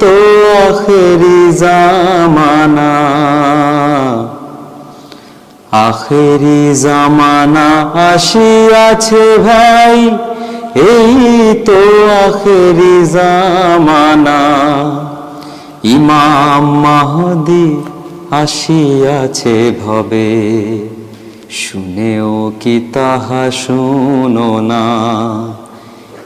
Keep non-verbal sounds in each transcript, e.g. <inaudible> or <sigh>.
তো আখেরি জামানা। আখেরি জামানা আসিয়াছে ভাই, এই তো আখেরি জামানা। ইমাম মাহদি আসিয়াছে ভবে, শুনেও কি তাহা শুনো না।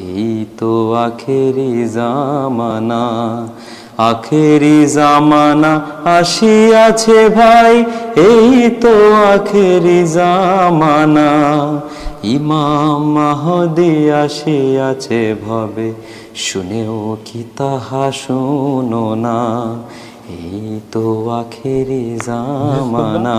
এই তো আখেরি জামানা আখেরি জামানা আসিয়াছে ভাই, এই তো আখেরি জামানা। ইমাম মাহদি আসিয়াছে ভবে, শুনেও কি তাহা শোনো না। এই তো আখেরি জামানা।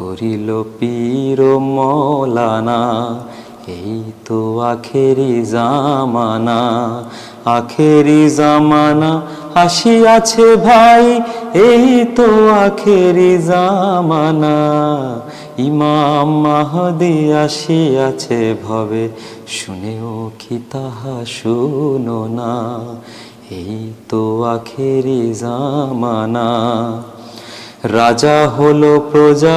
করিল পীর মৌলানা, এই তো আখেরি জামানা আখেরি জামানা আসিয়াছে ভাই, এই তো আখেরি জামানা। ইমাম মাহদি আসিয়াছে ভবে, শুনেও কি তাহা শুনো না। এই তো আখেরি জামানা, রাজা হলো প্রজা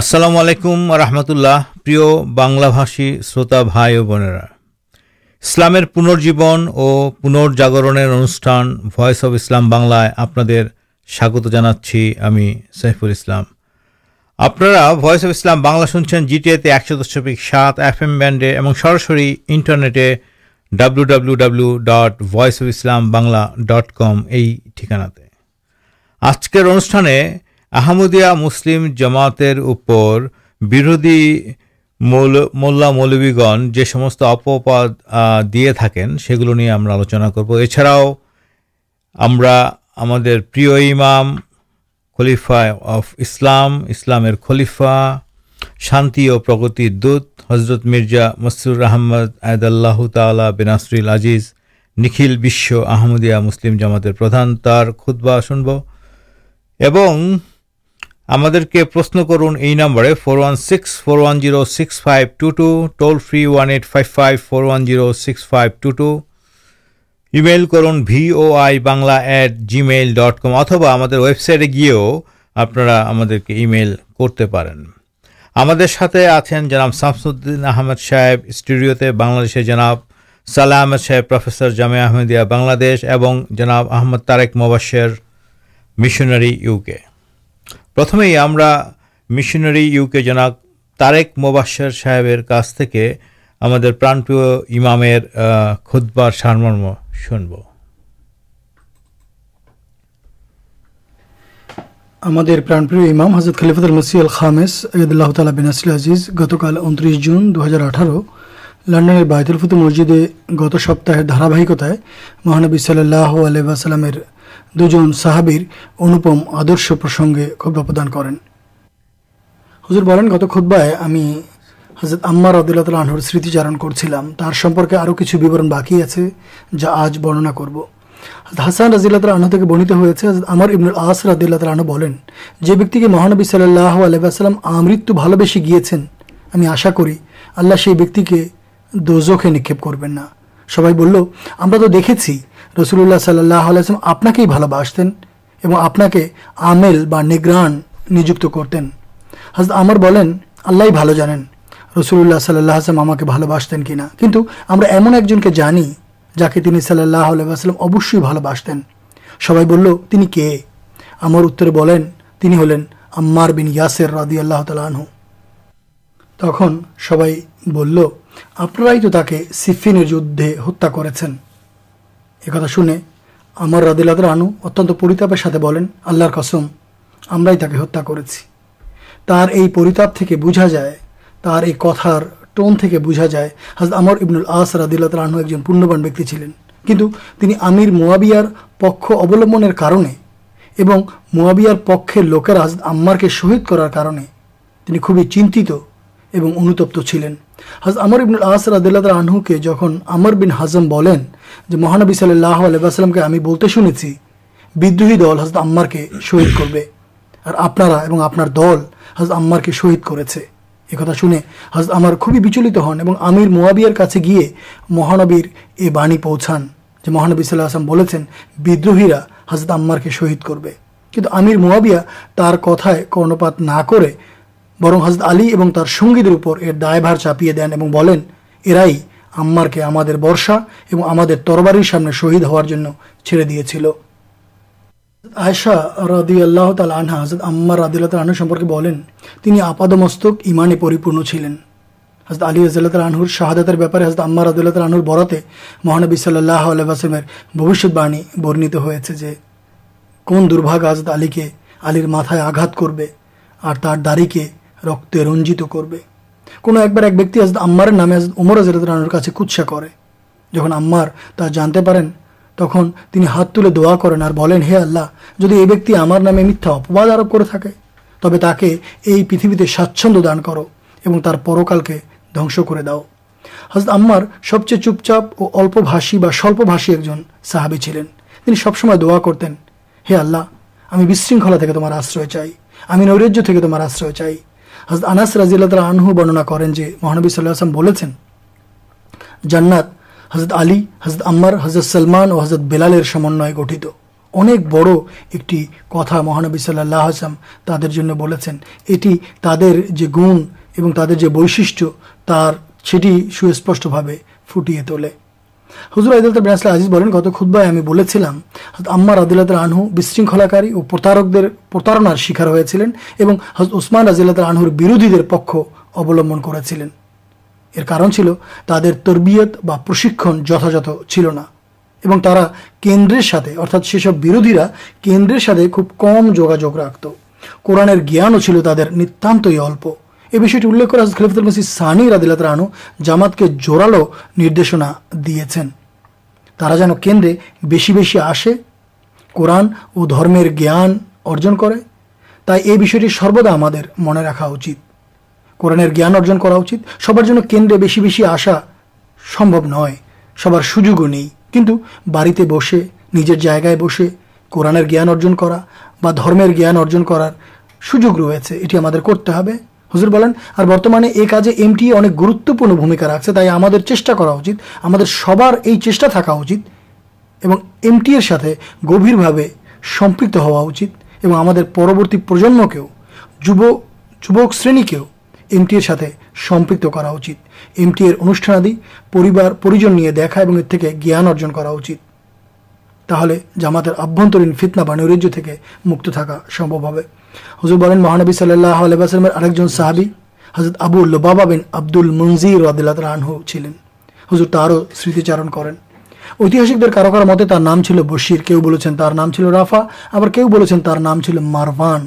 আসসালামু আলাইকুম রহমতুল্লাহ। প্রিয় বাংলাভাষী শ্রোতা ভাই ও বোনেরা, ইসলামের পুনর্জীবন ও পুনর্জাগরণের অনুষ্ঠান ভয়েস অব ইসলাম বাংলায় আপনাদের স্বাগত জানাচ্ছি আমি সাইফুল ইসলাম। আপনারা ভয়েস অফ ইসলাম বাংলা শুনছেন জিটিএতে একশো দশমিক সাত এফ এম ব্যান্ডে এবং সরাসরি ইন্টারনেটে W W dot voice of Islam Bangla dot com এই ঠিকানাতে। আজকের অনুষ্ঠানে আহমদিয়া মুসলিম জামাতের উপর বিরোধী মৌল মোল্লা মৌলবীগণ যে সমস্ত অপবাদ আহ, দিয়ে থাকেন সেগুলো নিয়ে আমরা আলোচনা করব। এছাড়াও আমরা আমাদের প্রিয় ইমাম খলিফা অফ ইসলাম ইসলামের খলিফা শান্তি ও প্রগতির দূত হজরত মির্জা মসরুর আহমদ আয়দাল্লাহ তালা বেনাসরিল আজিজ নিখিল বিশ্ব আহমদিয়া মুসলিম জামাতের প্রধান তার খুতবা শুনব। এবং আমাদেরকে প্রশ্ন করুন এই নম্বরে four one six four one zero six five two two toll free one eight five five four one zero six five two two email করুন VOI Bangla at Gmail dot com অথবা আমাদের ওয়েবসাইটে গিয়েও আপনারা আমাদেরকে ইমেল করতে পারেন। আমাদের সাথে আছেন জনাব শামসুদ্দিন আহমেদ সাহেব, স্টুডিওতে বাংলাদেশের জনাব সালাহ আহমেদ সাহেব, প্রফেসর জামিয়া আহমেদিয়া, বাংলাদেশ, এবং জনাব আহমদ তারেক মোবাশের, মিশনারি ইউকে প্রথমেই আমরা মিশনারি ইউকে জনাব তারেক মোবাশের সাহেবের কাছ থেকে আমাদের প্রাণপ্রিয় ইমামের আহ, খুতবার সারমর্ম শুনব। আমাদের প্রাণপ্রিয় ইমাম হজরত খলিফাতুল মসি আল খামেস ঈদুল্লাহ তালা বিন আসল আজিজ গতকাল উনত্রিশ জুন দু হাজার আঠারো লন্ডনের বায়তুল ফুতু মসজিদে গত সপ্তাহের ধারাবাহিকতায় মহানবী সাল্লাহ আলহামের দুজন সাহাবীর অনুপম আদর্শ প্রসঙ্গে খুদ্া প্রদান করেন। হুজুর, বলেন, গত খুদ্বায় আমি হজরত আম্মার আবদুল্লাহ তাল আনহুর স্মৃতিচারণ করছিলাম। তার সম্পর্কে আরও কিছু বিবরণ বাকি আছে, যা আজ বর্ণনা করব। হাসান রাজিল্লাহ আনহু থেকে বর্ণিত হয়েছে আমর ইবনুল আস রাদিল্লাহ আনহু বলেন, যে ব্যক্তিকে মহানবী সাল্লাহ আলহাম আমৃত্যু ভালোবেসে গিয়েছেন, আমি আশা করি আল্লাহ সেই ব্যক্তিকে দোজখে নিক্ষেপ করবেন না। সবাই বলল, আমরা তো দেখেছি রসুল্লাহ সাল্লাহ আলাইসলাম আপনাকেই ভালোবাসতেন এবং আপনাকে আমেল বা নিগ্রান নিযুক্ত করতেন। হজরত আমর বলেন আল্লাহ ভালো জানেন রসুল্লাহ সাল্লাহ আসলাম আমাকে ভালোবাসতেন কিনা কিন্তু আমরা এমন একজনকে জানি যাকে তিনি সাল্লাহ আলাইসাল্লাম অবশ্যই ভালোবাসতেন। সবাই বলল, তিনি কে? আমার উত্তরে বলেন, তিনি হলেন আম্মার বিন ইয়াসের রাদি আল্লাহ তালাহু তখন সবাই বলল, আপনারাই তো তাকে সিফিনের যুদ্ধে হত্যা করেছেন। একথা শুনে আমার রাদিল্লাহ আনু অত্যন্ত পরিতাপের সাথে বলেন, আল্লাহর কসম, আমরাই তাকে হত্যা করেছি। তার এই পরিতাপ থেকে বোঝা যায়, তার এই কথার টোন থেকে বোঝা যায় হাজ আমর ইবনুল আস রাদিল্লাহ আনহু একজন পুণ্যবান ব্যক্তি ছিলেন। কিন্তু তিনি আমির মোয়াবিয়ার পক্ষ অবলম্বনের কারণে এবং মোয়াবিয়ার পক্ষের লোকেরা আম্মারকে শহীদ করার কারণে তিনি খুবই চিন্তিত এবং অনুতপ্ত ছিলেন। হাজ আমর ইবনুল আস রাদিল্লাহ আনহুকে যখন আমর বিন হাজম বলেন যে, মহানবী সাল্লাহ আলাইসাল্লামকে আমি বলতে শুনেছি, বিদ্রোহী দল হাজরত আম্মারকে শহীদ করবে। আর আপনারা এবং আপনার দল হাজ আম্মারকে শহীদ করেছে। একথা শুনে হাজ আমার খুবই বিচলিত হন এবং আমির মোয়াবিয়ার কাছে গিয়ে মহানবীর এ বাণী পৌঁছান যে, মহানবী সাল্লাহ আসলাম বলেছেন, বিদ্রোহীরা হাজরত আম্মারকে শহীদ করবে। কিন্তু আমির মোয়াবিয়া তার কথায় কর্ণপাত না করে বরং হজরত আলী এবং তার সঙ্গীদের উপর এর দায়ভার চাপিয়ে দেন এবং বলেন, এরাই আম্মারকে আমাদের বর্ষা এবং আমাদের তরবারির সামনে শহীদ হওয়ার জন্য ছেড়ে দিয়েছিল। আয়সা রাদি আল্লাহ তাল আনহা হজরত আম্মার রাদিল্লাহ তাল আনহু সম্পর্কে বলেন, তিনি আপাদমস্তক ইমানে পরিপূর্ণ ছিলেন। হজরত আলী রাজিল্লাহ তাল আনহুর শাহাদাতের ব্যাপারে হজরত আম্মার রাদিল্লাহ তাল আনহুর বরাতে মহানবী সাল্লাহ আলহামের ভবিষ্যৎবাণী বর্ণিত হয়েছে যে, কোন দুর্ভাগ হজরত আলীকে আলীর মাথায় আঘাত করবে আর তার দাড়িকে রক্তে রঞ্জিত করবে। কোনো একবার এক ব্যক্তি হজরত আম্মারের নামে হজরত উমর তাল কাছে কুৎসা করে। যখন আম্মার তা জানতে পারেন, তখন তিনি হাত তুলে দোয়া করেন আর বলেন, হে আল্লাহ, যদি এই ব্যক্তি আমার নামে মিথ্যা অপবাদ আরোপ করে থাকে, তবে তাকে এই পৃথিবীতে স্বাচ্ছন্দ্য দান করো এবং তার পরকালকে ধ্বংস করে দাও। হজরত আম্মার সবচেয়ে চুপচাপ ও অল্পভাষী বা স্বল্পভাষী একজন সাহাবি ছিলেন। তিনি সবসময় দোয়া করতেন, হে আল্লাহ, আমি বিশৃঙ্খলা থেকে তোমার আশ্রয় চাই, আমি নৈরাজ্য থেকে তোমার আশ্রয় চাই হজরত আনাস রাজিল্লাহ আনহু বর্ণনা করেন যে মহানবী সাল্লাহ আসলাম বলেছেন, জান্নাত হজরত আলী হজরত আম্মার হজরত সলমান ও হজরত বেলালের সমন্বয়ে গঠিত। অনেক বড় একটি কথা মহানবী সাল্লাহ আসলাম তাদের জন্য বলেছেন। এটি তাদের যে গুণ এবং তাদের যে বৈশিষ্ট্য, তার সেটি সুস্পষ্টভাবে ফুটিয়ে তোলে। হুজুর আইদুল বিনাসলা আজিজ বলেন, গত খুদ্বায় আমি বলেছিলাম আম্মার আদিল্লাহ আনহু বিশৃঙ্খলাকারী ও প্রতারকদের প্রতারণার শিকার হয়েছিলেন এবং হজরত ওসমান রাজিল্লাহ আনহুর বিরোধীদের পক্ষ অবলম্বন করেছিলেন। এর কারণ ছিল, তাদের তরবিয়ত বা প্রশিক্ষণ যথাযথ ছিল না এবং তারা কেন্দ্রের সাথে, অর্থাৎ সেসব বিরোধীরা কেন্দ্রের সাথে খুব কম যোগাযোগ রাখত। কোরআনের জ্ঞানও ছিল তাদের নিতান্তই অল্প। এ বিষয়টি উল্লেখ করে খলিফতুল মসিদ সানি রাদিল্লাহ রানু জামাতকে জোরালো নির্দেশনা দিয়েছেন। তারা যেন কেন্দ্রে বেশি বেশি আসে, কোরআন ও ধর্মের জ্ঞান অর্জন করে। তাই এই বিষয়টি সর্বদা আমাদের মনে রাখা উচিত। কোরআনের জ্ঞান অর্জন করা উচিত। সবার জন্য কেন্দ্রে বেশি বেশি আসা সম্ভব নয়। সবার সুযোগও নেই। কিন্তু বাড়িতে বসে, নিজের জায়গায় বসে কোরআনের জ্ঞান অর্জন করা বা ধর্মের জ্ঞান অর্জন করার সুযোগ রয়েছে। এটি আমাদের করতে হবে। হুজুর বলেন, আর বর্তমানে এই কাজে এমটি অনেক গুরুত্বপূর্ণ ভূমিকা রাখছে, তাই আমাদের চেষ্টা করা উচিত, আমাদের সবার এই চেষ্টা থাকা উচিত এবং এমটি এর সাথে গভীরভাবে সম্পৃক্ত হওয়া উচিত এবং আমাদের পরবর্তী প্রজন্মকেও, যুব, যুবক শ্রেণীকেও এমটি এর সাথে সম্পৃক্ত করা উচিত। এমটি এর অনুষ্ঠানাদি পরিবার, পরিজন নিয়ে দেখা এবং এর থেকে জ্ঞান অর্জন করা উচিত। তাহলে জামাতের আভ্যন্তরীণ ফিতনা বা নৈরাজ্য থেকে মুক্ত থাকা সম্ভব হবে। হুজুর বলেন, মহানবী সাল্লাহ আলাইসালামের আরেকজন সাহাবি হজরত আবু বাবা বিন আব্দুল মঞ্জির আদিল্লাহ রানহু ছিলেন। হুজুর তারও স্মৃতিচারণ করেন। ঐতিহাসিকদের কারও কারও মতে তার নাম ছিল বশির। কেউ বলেছেন তার নাম ছিল রাফা, আবার কেউ বলেছেন তার নাম ছিল মারওয়ান।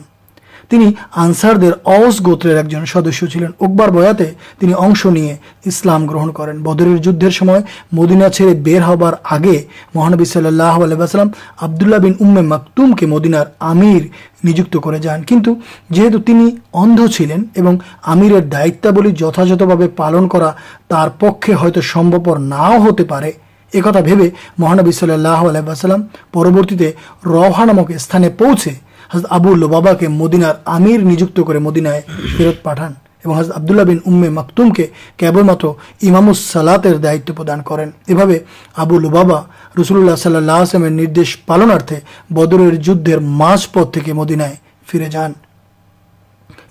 তিনি আনসারদের অস গোত্রের একজন সদস্য ছিলেন। উকবার বয়াতে তিনি অংশ নিয়ে ইসলাম গ্রহণ করেন। বদরের যুদ্ধের সময় মদিনা ছেড়ে বের হবার আগে মহানবী সাল্লাহ আলাইসাল্লাম আবদুল্লাহ বিন উম্মে মাকতুমকে মদিনার আমির নিযুক্ত করে যান। কিন্তু যেহেতু তিনি অন্ধ ছিলেন এবং আমিরের দায়িত্বাবলী যথাযথভাবে পালন করা তার পক্ষে হয়তো সম্ভবপর নাও হতে পারে, একথা ভেবে মহানবী সাল্লাহ আলাইসাল্লাম পরবর্তীতে রওহা নামক স্থানে পৌঁছে হজরত আবু বাবাকে মদিনার আমির নিযুক্ত করে মদিনায় ফেরত পাঠান এবং হজরত আবদুল্লাহ বিন উম্মে মাকতুমকে কেবলমাত্র ইমামুস সালাতের দায়িত্ব প্রদান করেন। এভাবে আবু লুবাবা রসুল্লাহ সাল্লাহ আসলামের নির্দেশ পালনার্থে বদরের যুদ্ধের মাস মাঝপথ থেকে মদিনায় ফিরে যান।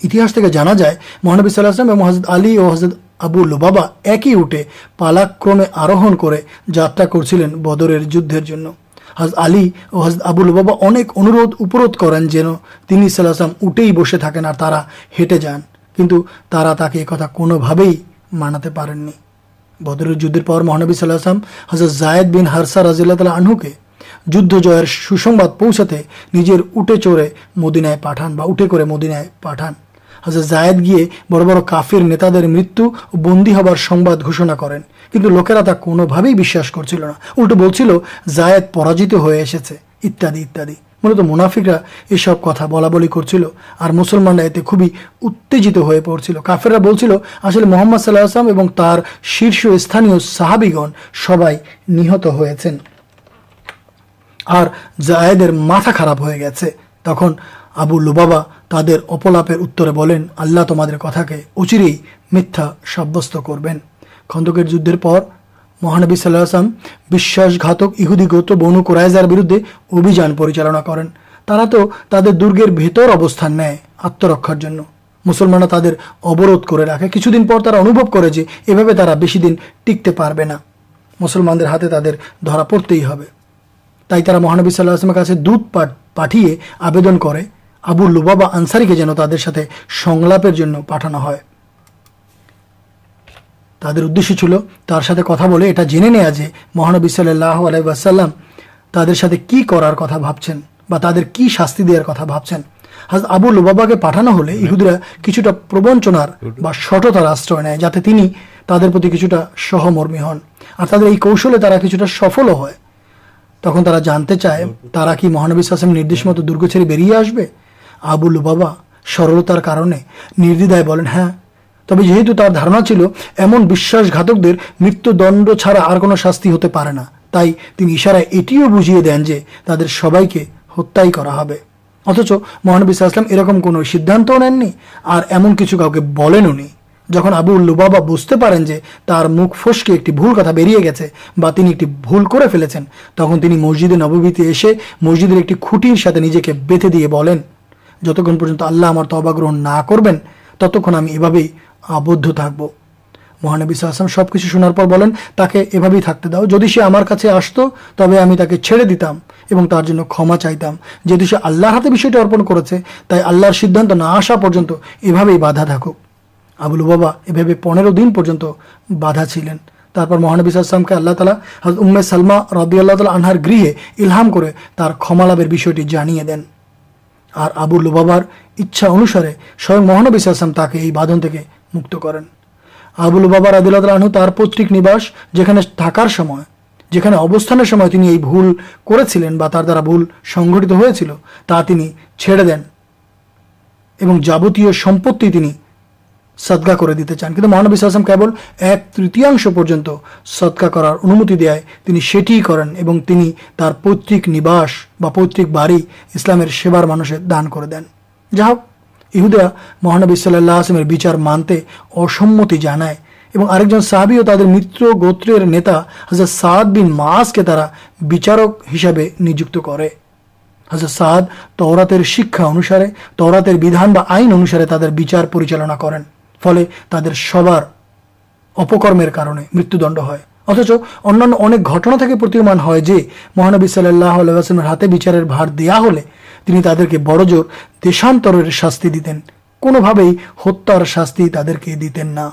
ইতিহাস থেকে জানা যায় মহানবী সাল্লাহ আসলাম এবং হজরত আলী ও হজরত আবু লুবাবা একই উঠে পালাক্রমে আরোহণ করে যাত্রা করছিলেন বদরের যুদ্ধের জন্য। হজ আলী ও হজ আবুল বাবা অনেক অনুরোধ, উপরোধ করেন যেন তিনি সাল্লাম উঠেই বসে থাকেন আর তারা হেঁটে যান। কিন্তু তারা তাকে কথা কোনোভাবেই মানাতে পারেননি। বদরের যুদ্ধের পর মহানবী সাল্লাহাম হজরত জায়দ বিন হারসা রাজিল্লা তালা আনহুকে যুদ্ধ জয়ের সুসংবাদ পৌঁছাতে নিজের উঠে চড়ে মদিনায় পাঠান বা উঠে করে মদিনায় পাঠান। হজরত জায়েদ গিয়ে বড় বড় কাফির নেতাদের মৃত্যু ও বন্দী হবার সংবাদ ঘোষণা করেন। কিন্তু লোকেরা তা কোনোভাবেই বিশ্বাস করছিল না। উল্টো বলছিল, জায়েদ পরাজিত হয়ে এসেছে। ইত্যাদি ইত্যাদি। মূলত মুনাফিকরা এসব কথা বলা বলি করছিল আর মুসলমানরা এতে খুবই উত্তেজিত হয়ে পড়ছিল। কাফেররা বলছিল, আসলে মোহাম্মদ সাল্লাহ আসলাম এবং তার শীর্ষ স্থানীয় সাহাবিগণ সবাই নিহত হয়েছেন। আর জায়েদের মাথা খারাপ হয়ে গেছে। তখন আবু লুবাবা তাদের অপলাপের উত্তরে বলেন, আল্লাহ তোমাদের কথাকে অচিরেই মিথ্যা সাব্যস্ত করবেন। খন্দকের যুদ্ধের পর মহানবী সাল্লাহ আসলাম বিশ্বাসঘাতক ইহুদি গোত্র বনু কোরাইজার বিরুদ্ধে অভিযান পরিচালনা করেন। তারা তো তাদের দুর্গের ভেতর অবস্থান নেয় আত্মরক্ষার জন্য। মুসলমানরা তাদের অবরোধ করে রাখে। কিছুদিন পর তারা অনুভব করে যে এভাবে তারা বেশি দিন টিকতে পারবে না। মুসলমানদের হাতে তাদের ধরা পড়তেই হবে। তাই তারা মহানবী সাল্লাহ আসলামের কাছে দুধ পাঠিয়ে আবেদন করে। আবু লুবাবা আনসারিকে যেন তাদের সাথে সংলাপের জন্য পাঠানো হয়। তাদের উদ্দেশ্য ছিল তার সাথে কথা বলে এটা জেনে নেয়া যে মহানবী সাল্লাহ আলাইসাল্লাম তাদের সাথে কি করার কথা ভাবছেন বা তাদের কি শাস্তি দেওয়ার কথা ভাবছেন। হাজ আবু লুবাবাকে পাঠানো হলে ইহুদিরা কিছুটা প্রবঞ্চনার বা সঠতার আশ্রয় নেয়, যাতে তিনি তাদের প্রতি কিছুটা সহমর্মী হন। আর তাদের এই কৌশলে তারা কিছুটা সফলও হয়। তখন তারা জানতে চায়, তারা কি মহানবী সাসেম নির্দেশ মতো দুর্গ ছেড়ে বেরিয়ে আসবে? আবু বাবা সরলতার কারণে নির্দ্বিধায় বলেন হ্যাঁ তবে যেহেতু তার ধারণা ছিল, এমন বিশ্বাসঘাতকদের মৃত্যুদণ্ড ছাড়া আর কোনো শাস্তি হতে পারে না। তাই তিনি ইশারায় এটিও বুঝিয়ে দেন যে তাদের সবাইকে হত্যাই করা হবে। অথচ মহানবী ইসলাম এরকম কোনো সিদ্ধান্তও নেননি, আর এমন কিছু কাউকে বলেনও নি। যখন আবু লুবাবা বুঝতে পারেন যে তার মুখ ফসকে একটি ভুল কথা বেরিয়ে গেছে বা তিনি একটি ভুল করে ফেলেছেন, তখন তিনি মসজিদে নববীতে এসে মসজিদের একটি খুঁটির সাথে নিজেকে বেঁধে দিয়ে বলেন, যতক্ষণ পর্যন্ত আল্লাহ আমার তবা গ্রহণ না করবেন, ততক্ষণ আমি এভাবেই আবদ্ধ থাকব। মহানবী আসলাম সব কিছু শোনার পর বলেন, তাকে এভাবেই থাকতে দাও। যদি সে আমার কাছে আসতো, তবে আমি তাকে ছেড়ে দিতাম এবং তার জন্য ক্ষমা চাইতাম। যেহেতু সে আল্লাহর হাতে বিষয়টি অর্পণ করেছে, তাই আল্লাহর সিদ্ধান্ত না আসা পর্যন্ত এভাবেই বাধা থাকুক। আবুল বাবা এভাবে পনেরো দিন পর্যন্ত বাধা ছিলেন। তারপর মহানবী আসলামকে আল্লাহ তালা উম্মে সালমা রবি আল্লাহ তালা আনহার গৃহে ইলহাম করে তার ক্ষমা লাভের বিষয়টি জানিয়ে দেন। আর আবু লুবাবার ইচ্ছা অনুসারে স্বয়ং মহানবী আসলাম তাকে এই বাঁধন থেকে মুক্ত করেন। আবুল বাবার আদিল্লাহ আনহু তার পৈতৃক নিবাস যেখানে থাকার সময়, যেখানে অবস্থানের সময় তিনি এই ভুল করেছিলেন বা তার দ্বারা ভুল সংঘটিত হয়েছিল, তা তিনি ছেড়ে দেন এবং যাবতীয় সম্পত্তি তিনি সদকা করে দিতে চান। কিন্তু মহানবী আসলাম কেবল এক তৃতীয়াংশ পর্যন্ত সদকা করার অনুমতি দেয়। তিনি সেটিই করেন এবং তিনি তার পৈতৃক নিবাস বা পৈতৃক বাড়ি ইসলামের সেবার মানুষের দান করে দেন। যা হোক ইহুদা মহানবী সাল্লাহ আসলামের বিচার মানতে অসম্মতি জানায় এবং আরেকজন সাহাবিও তাদের মিত্র গোত্রের নেতা হাজার সাদ বিন মাসকে তারা বিচারক হিসাবে নিযুক্ত করে। হাজার সাদ তওরাতের শিক্ষা অনুসারে, তওরাতের বিধান বা আইন অনুসারে তাদের বিচার পরিচালনা করেন। ফলে তাদের সবার অপকর্মের কারণে মৃত্যুদণ্ড হয়। অথচ অন্যান্য অনেক ঘটনা থেকে প্রতীয়মান হয় যে, মহানবী সাল্লাহ আলাইসলামের হাতে বিচারের ভার দেয়া হলে তিনি তাদেরকে বড়জোর দেশান্তরের শাস্তি দিতেন। কোনোভাবেই হত্যার শাস্তি তাদেরকে দিতেন না।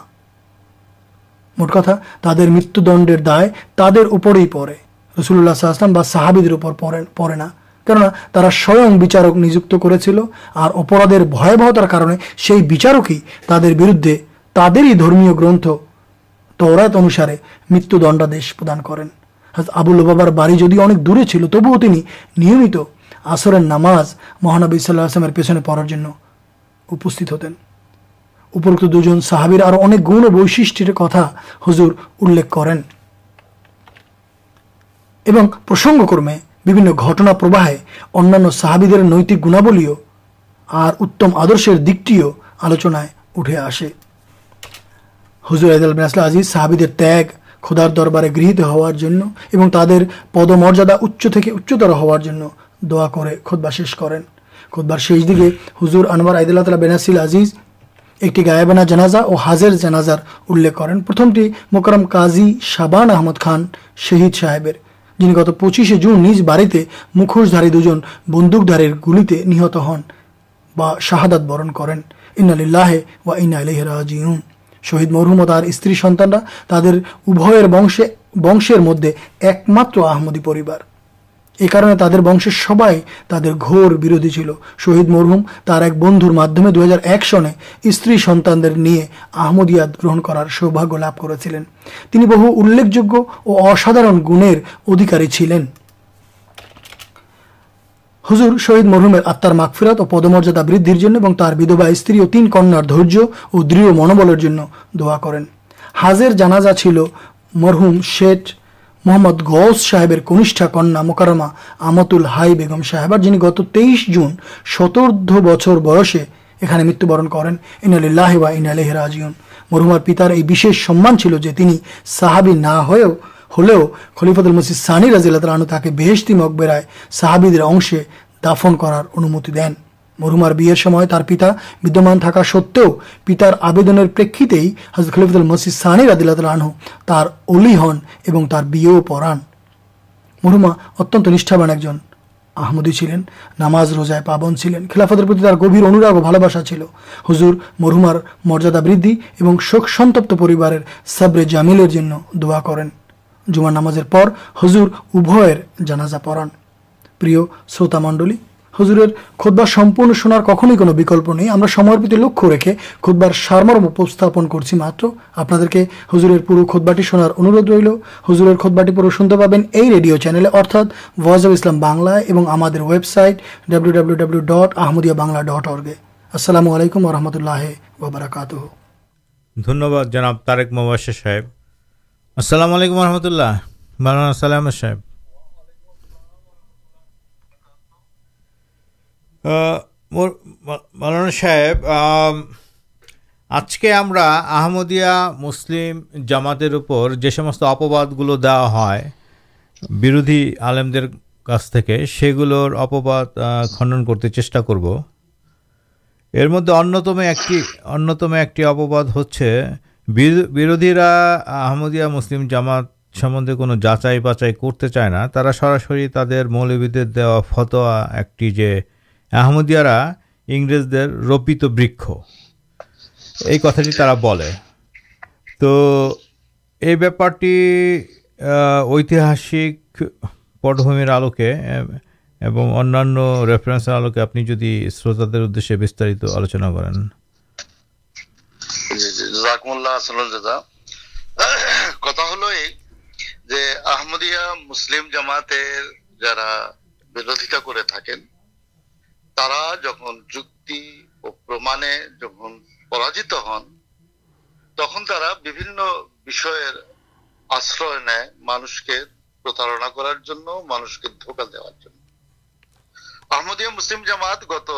মোট কথা, তাদের মৃত্যুদণ্ডের দায় তাদের উপরেই পড়ে। রসুল্লাহ সাহসলাম বা সাহাবিদের উপর পড়ে পড়ে না। কেননা তারা স্বয়ং বিচারক নিযুক্ত করেছিল আর অপরাধের ভয়াবহতার কারণে সেই বিচারকই তাদের বিরুদ্ধে তাদেরই ধর্মীয় গ্রন্থ তওরাত অনুসারে মৃত্যুদণ্ডাদেশ প্রদান করেন। আবুল বাবার বাড়ি যদি অনেক দূরে ছিল, তবুও তিনি নিয়মিত আসরের নামাজ মহানবী সাল্লাহ আসলামের পেছনে পড়ার জন্য উপস্থিত হতেন। উপরোক্ত দুজন সাহাবির আরও অনেক গুণ ও বৈশিষ্ট্যের কথা হুজুর উল্লেখ করেন। এবং প্রসঙ্গক্রমে বিভিন্ন ঘটনা প্রবাহে অন্যান্য সাহাবিদের নৈতিক গুণাবলীও আর উত্তম আদর্শের দিকটিও আলোচনায় উঠে আসে। হুজুর আদাল বিন আসলা আজিজ সাহাবিদের ত্যাগ খোদার দরবারে গৃহীত হওয়ার জন্য এবং তাদের পদমর্যাদা উচ্চ থেকে উচ্চতর হওয়ার জন্য দোয়া করে খোদবা শেষ করেন। খোদবার শেষ দিকে হুজুর আনোয়ার আইদুল্লাহ তালা বেনাসিল আজিজ একটি গায়েবানা জানাজা ও হাজের জানাজার উল্লেখ করেন। প্রথমটি মোকারম কাজী শাবান আহমদ খান শহীদ সাহেবের। যিনি গত পঁচিশে জুন নিজ বাড়িতে মুখোশধারী দুজন বন্দুকধারীর গুলিতে নিহত হন বা শাহাদাত বরণ করেন। ইন্নালিল্লাহে বা ইন্না রাজিউন। শহীদ মরহুম ও তার স্ত্রী সন্তানরা তাদের উভয়ের বংশে বংশের মধ্যে একমাত্র আহমদী পরিবার। এ কারণে তাদের বংশের সবাই তাদের ঘোর বিরোধী ছিল। শহীদ মরহুম তার এক বন্ধুর মাধ্যমে দুই হাজার এক সনে স্ত্রী সন্তানদের নিয়ে আহমদিয়াত গ্রহণ করার সৌভাগ্য লাভ করেছিলেন। তিনি বহু উল্লেখযোগ্য ও অসাধারণ গুণের অধিকারী ছিলেন। হুজুর শহীদ মরহুমের আত্মার মাগফিরাত ও পদমর্যাদা বৃদ্ধির জন্য এবং তার বিধবা, স্ত্রী ও তিন কন্যার ধৈর্য ও দৃঢ় মনোবলের জন্য দোয়া করেন। হাজের জানাজা ছিল মরহুম শেঠ মোহাম্মদ গৌস সাহেবের কনিষ্ঠা কন্যা মোকারমা আমতুল হাই বেগম সাহেবার যিনি গত তেইশ জুন শতার্ধ বছর বয়সে এখানে মৃত্যুবরণ করেন। ইনালিল্লাহ বা ইনালিহ রাজিউন। মরহুমার পিতার এই বিশেষ সম্মান ছিল যে তিনি সাহাবি না হয়েও, হলেও খলিফাতুল মসিদ সানি রাজিল্লাহ তালু তাকে বেহেস্তি মকবেরায় সাহাবিদের অংশে দাফন করার অনুমতি দেন। মরুমার বিয়ের সময় তার পিতা বিদ্যমান থাকা সত্ত্বেও পিতার আবেদনের প্রেক্ষিতেই হজরত খলিফুল মসিদ সানি রাদিল্লাহ আনহু তার অলি হন এবং তার বিয়েও পড়ান। মরুমা অত্যন্ত নিষ্ঠাবান একজন আহমদি ছিলেন, নামাজ রোজায় পাবন ছিলেন, খিলাফতের প্রতি তার গভীর অনুরাগ ও ভালোবাসা ছিল। হুজুর মরহুমার মর্যাদা বৃদ্ধি এবং শোক সন্তপ্ত পরিবারের সাবরে জামিলের জন্য দোয়া করেন। জুমার নামাজের পর হুজুর উভয়ের জানাজা পড়ান। প্রিয় শ্রোতা মণ্ডলী হুজুরের খোদবার সম্পূর্ণ শোনার কখনোই কোনো বিকল্প নেই। আমরা সময়ের প্রতি লক্ষ্য রেখে খোদবার সারমর্ম উপস্থাপন করছি মাত্র। আপনাদেরকে হুজুরের পুরো খোদবাটি শোনার অনুরোধ রইল। হুজুরের খোদবাটি পুরো শুনতে পাবেন এই রেডিও চ্যানেলে, অর্থাৎ ভয়েস অফ ইসলাম বাংলায় এবং আমাদের website W W W dot Ahmadiyya Bangla dot অর্গে আসসালামু আলাইকুম রহমতুল্লাহ ওবরাকাতহ ধন্যবাদ জনাব তারেক মোবাশির সাহেব। আসসালামু আলাইকুম রহমতুল্লাহ। মাওলানা সালাম সাহেব। আহ, মোর- মা- মাওলানা সাহেব আজকে আমরা আহমদিয়া মুসলিম জামাতের উপর যে সমস্ত অপবাদগুলো দেওয়া হয় বিরোধী আলেমদের কাছ থেকে সেগুলোর অপবাদ খণ্ডন করতে চেষ্টা করব। এর মধ্যে অন্যতম একটি অন্যতম একটি অপবাদ হচ্ছে বিরো- বিরোধীরা আহমদিয়া মুসলিম জামাত সম্বন্ধে কোনো যাচাই বাছাই করতে চায় না। তারা সরাসরি তাদের মৌলবীদের দেওয়া ফতোয়া একটি যে আহমদিয়ারা ইংরেজদের রোপিত বৃক্ষ। এই কথাটি তারা বলে। তো এই ব্যাপারটি ঐতিহাসিক পটভূমির আলোকে, এবং অন্যান্য রেফারেন্সের আলোকে আপনি যদি শ্রোতাদের উদ্দেশ্যে বিস্তারিত আলোচনা করেন। কথা হলো এই যে আহমদিয়া মুসলিম জামাতের যারা বিরোধিতা করে থাকেন তারা যখন যুক্তি ও প্রমাণে যখন পরাজিত হন, তখন তারা বিভিন্ন বিষয়ের আশ্রয় নেয় মানুষকে প্রতারণা করার জন্য, মানুষকে ধোকা দেওয়ার জন্য। আহমদিয়া মুসলিম জামাত গত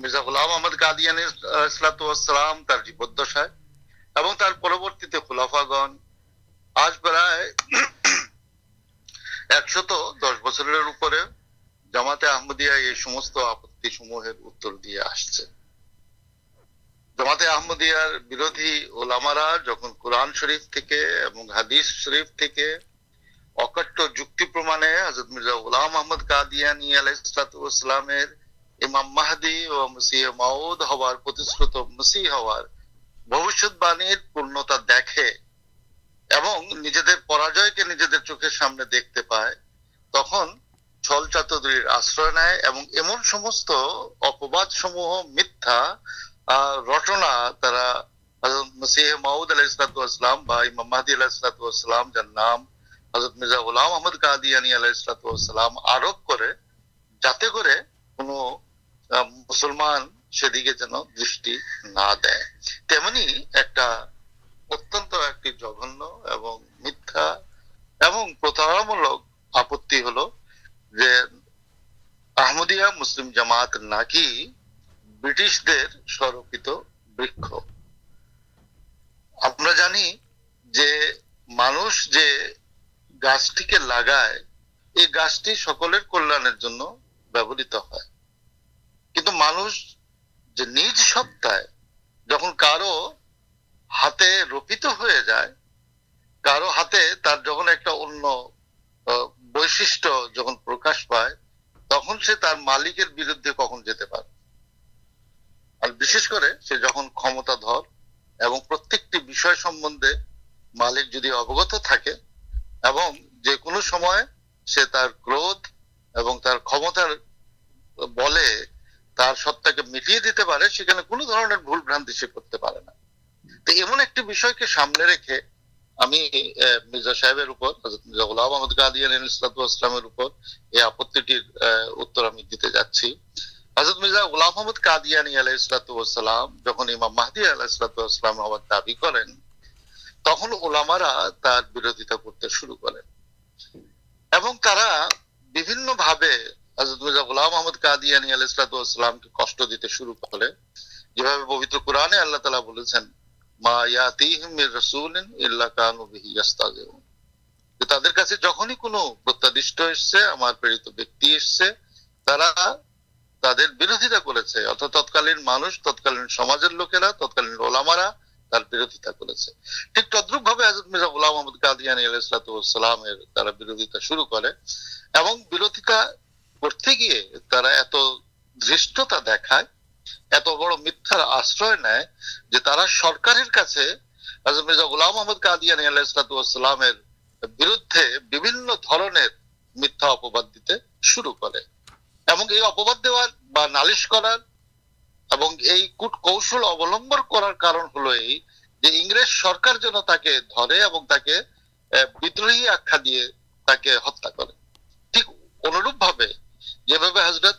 মির্জা গোলাম আহমদ কাদিয়ানি ইসলাতাম তার জীবদ্দশায় এবং তার পরবর্তীতে খুলাফাগণ আজ প্রায় একশত দশ বছরের উপরে জামাতে আহমদিয়া এই সমস্ত আপত্তি সমূহের উত্তর দিয়ে আসছে। জামাতে আহমদিয়ার বিরোধী ওলামারা যখন কোরআন শরীফ থেকে এবং হাদিস শরীফ থেকে অকট্ট যুক্তি প্রমাণে হজরত মির্জা গোলাম আহমদ কাদিয়ানি আলাইসালামের ইমাম মাহদি ও মুসিহ মাউদ হওয়ার প্রতিশ্রুত মুসি হওয়ার ভবিষ্যৎবাণীর পূর্ণতা দেখে এবং নিজেদের পরাজয়কে নিজেদের চোখের সামনে দেখতে পায়, তখন ছল চাতুরির আশ্রয় নেয় এবং এমন সমস্ত অপবাদ সমূহ মিথ্যা রটনা তারা মসিহ মাউদ আলাইসালাম বা ইমাম মাহদি আলাইসালাম যার নাম হজরত মির্জা গোলাম আহমদ কাদিয়ানি আলাইসালাম আরোপ করে যাতে করে কোনো মুসলমান সেদিকে যেন দৃষ্টি না দেয়। তেমনি একটা অত্যন্ত একটি জঘন্য এবং মিথ্যা এবং প্রতারণামূলক আপত্তি হলো যে আহমদিয়া মুসলিম জামাত নাকি ব্রিটিশদের স্বরূপিত বৃক্ষ। আমরা জানি যে মানুষ যে গাছটিকে লাগায়, এই গাছটি সকলের কল্যাণের জন্য ব্যবহৃত হয়। কিন্তু মানুষ যে নিজ সত্তায় যখন কারও হাতে রোপিত হয়ে যায়, কারও হাতে তার যখন একটা অন্য বৈশিষ্ট্য যখন প্রকাশ পায়, তখন সে তার মালিকের বিরুদ্ধে কখন যেতে পারে। আর বিশেষ করে সে যখন ক্ষমতাধর এবং প্রত্যেকটি বিষয় সম্বন্ধে মালিক যদি অবগত থাকে এবং যে কোনো সময় সে তার ক্রোধ এবং তার ক্ষমতার বলে তার সত্তাকে মিটিয়ে দিতে পারে, সেখানে কোনো ধরনের ভুল ভ্রান্তি সে করতে পারে না। তো এমন একটি বিষয়কে সামনে রেখে আমি মির্জা সাহেবের উপর মির্জা গোলাম আহমদ কাদিয়ান ইসলামের উপর এই আপত্তিটির উত্তর আমি দিতে যাচ্ছি। হযরত মির্জা গোলাম আহমদ কাদিয়ানি আলাইসালাম যখন ইমাম মাহদি আলাইসালাম হওয়ার দাবি করেন, তখন ওলামারা তার বিরোধিতা করতে শুরু করেন। এবং তারা বিভিন্ন ভাবে হযরত মির্জা গোলাম আহমদ কাদিয়ানি আলাইসালামকে কষ্ট দিতে শুরু করে। যেভাবে পবিত্র কোরআনে আল্লাহ তালা বলেছেন তাদের কাছে যখনই কোনো প্রত্যাদিষ্ট এসছে, আমার প্রেরিত ব্যক্তি এসছে, তারা তাদের বিরোধিতা করেছে। অর্থাৎ তৎকালীন মানুষ, তৎকালীন সমাজের লোকেরা, তৎকালীন ওলামারা তার বিরোধিতা করেছে। ঠিক তদ্রুপ ভাবে হাজরত মির্জা গোলাম আহমদ কাদিয়ানি আলাইসালামের তারা বিরোধিতা শুরু করে এবং বিরোধিতা করতে গিয়ে তারা এত ধৃষ্টতা দেখায় এত বড় মিথ্যার আশ্রয় নেয় যে তারা সরকারের কাছে মির্জা গোলাম আহমদ কাদিয়ানি আলাইসালামের বিরুদ্ধে বিভিন্ন ধরনের মিথ্যা অপবাদ দিতে শুরু করে। এবং এই অপবাদ দেওয়ার বা নালিশ করার এবং এই কূট কৌশল অবলম্বন করার কারণ হলো এই যে ইংরেজ সরকার যেন তাকে ধরে এবং তাকে বিদ্রোহী আখ্যা দিয়ে তাকে হত্যা করে। ঠিক অনুরূপ ভাবে যেভাবে হজরত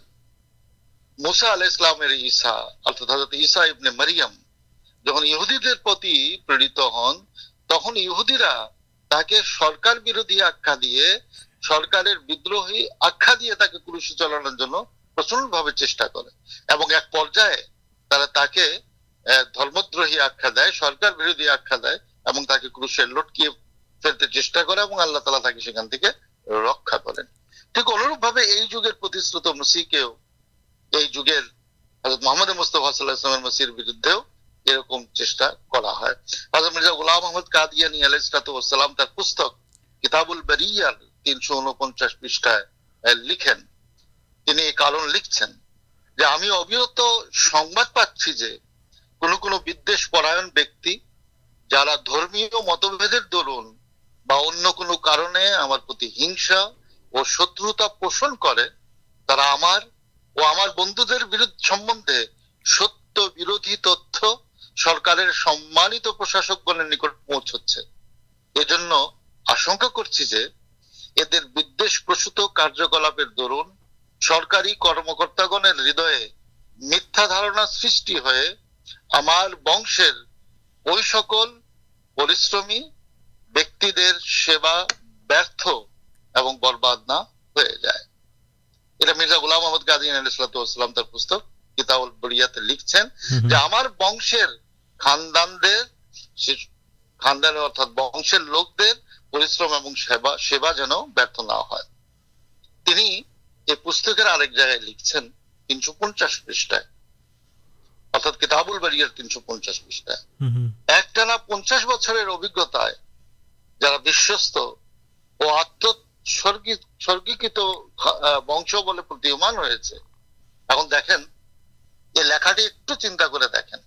মুসা আলাহ ইসলামের ঈসা, অর্থাৎ হজরত ঈসা ইবনে মারিয়াম, যখন ইহুদিদের প্রতি প্রেরিত হন, তখন ইহুদিরা তাকে সরকার বিরোধী আখ্যা দিয়ে, সরকারের বিদ্রোহী আখ্যা দিয়ে তাকে ক্রুশে চালানোর জন্য প্রচণ্ড ভাবে চেষ্টা করে। এবং এক পর্যায়ে তারা তাকে ধর্মদ্রোহী আখ্যা দেয়, সরকার বিরোধী আখ্যা দেয়, এবং তাকে ক্রুশে লটকিয়ে ফেলতে চেষ্টা করে এবং আল্লাহ তালা তাকে সেখান থেকে রক্ষা করেন। ঠিক অনুরূপ ভাবে এই যুগের প্রতিশ্রুত মসিকেও এই যুগের হযরত মোহাম্মদ মুস্তফা সাল্লাহ ইসলামের মসির বিরুদ্ধেও এরকম চেষ্টা করা হয়। হযরত মির্জা গোলাম আহমদ কাদিয়ানি আলাইসালাম তার পুস্তক কিতাবুল বেরিয়ার তিনশো উনপঞ্চাশ পৃষ্ঠায় লিখেন। তিনি এই কারণ লিখছেন যে আমি অবিরত সংবাদ পাচ্ছি যে কোন কোন বিদ্বেষ পরায়ণ ব্যক্তি যারা ধর্মীয় মতভেদের দরুন বা অন্য কোনো কারণে আমার প্রতি হিংসা ও শত্রুতা পোষণ করে, তারা আমার ও আমার বন্ধুদের বিরুদ্ধ সম্বন্ধে সত্য বিরোধী তথ্য সরকারের সম্মানিত প্রশাসকগণের নিকট পৌঁছচ্ছে। এজন্য আশঙ্কা করছি যে এদের বিদ্বেষ প্রসূত কার্যকলাপের দরুন সরকারি কর্মকর্তাগণের হৃদয়ে মিথ্যা ধারণা সৃষ্টি হয়ে আমার বংশের ওই সকল পরিশ্রমী ব্যক্তিদের সেবা ব্যর্থ এবং বরবাদ না হয়ে যায়। এটা মির্জা গুলাম মোহাম্মদ কাদিন আলাইসালাম তার পুস্তক কিতাবুল বরিয়াতে লিখছেন যে আমার বংশের খানদানদের খানদানের অর্থাৎ বংশের লোকদের পরিশ্রম এবং সেবা সেবা যেন ব্যর্থ না হয়। তিনি এই পুস্তকের আরেক জায়গায় লিখছেন তিনশো পঞ্চাশ পৃষ্ঠায়। অর্থাৎ কিতাবুল বাড়িয়ার তিনশো পঞ্চাশ পৃষ্ঠায়। একটানা পঞ্চাশ বছরের অভিজ্ঞতায় যারা বিশ্বস্ত ও আত্মসর্গীকৃত বংশ বলে প্রতীয়মান হয়েছে। এখন দেখেন এই লেখাটি একটু চিন্তা করে দেখেন।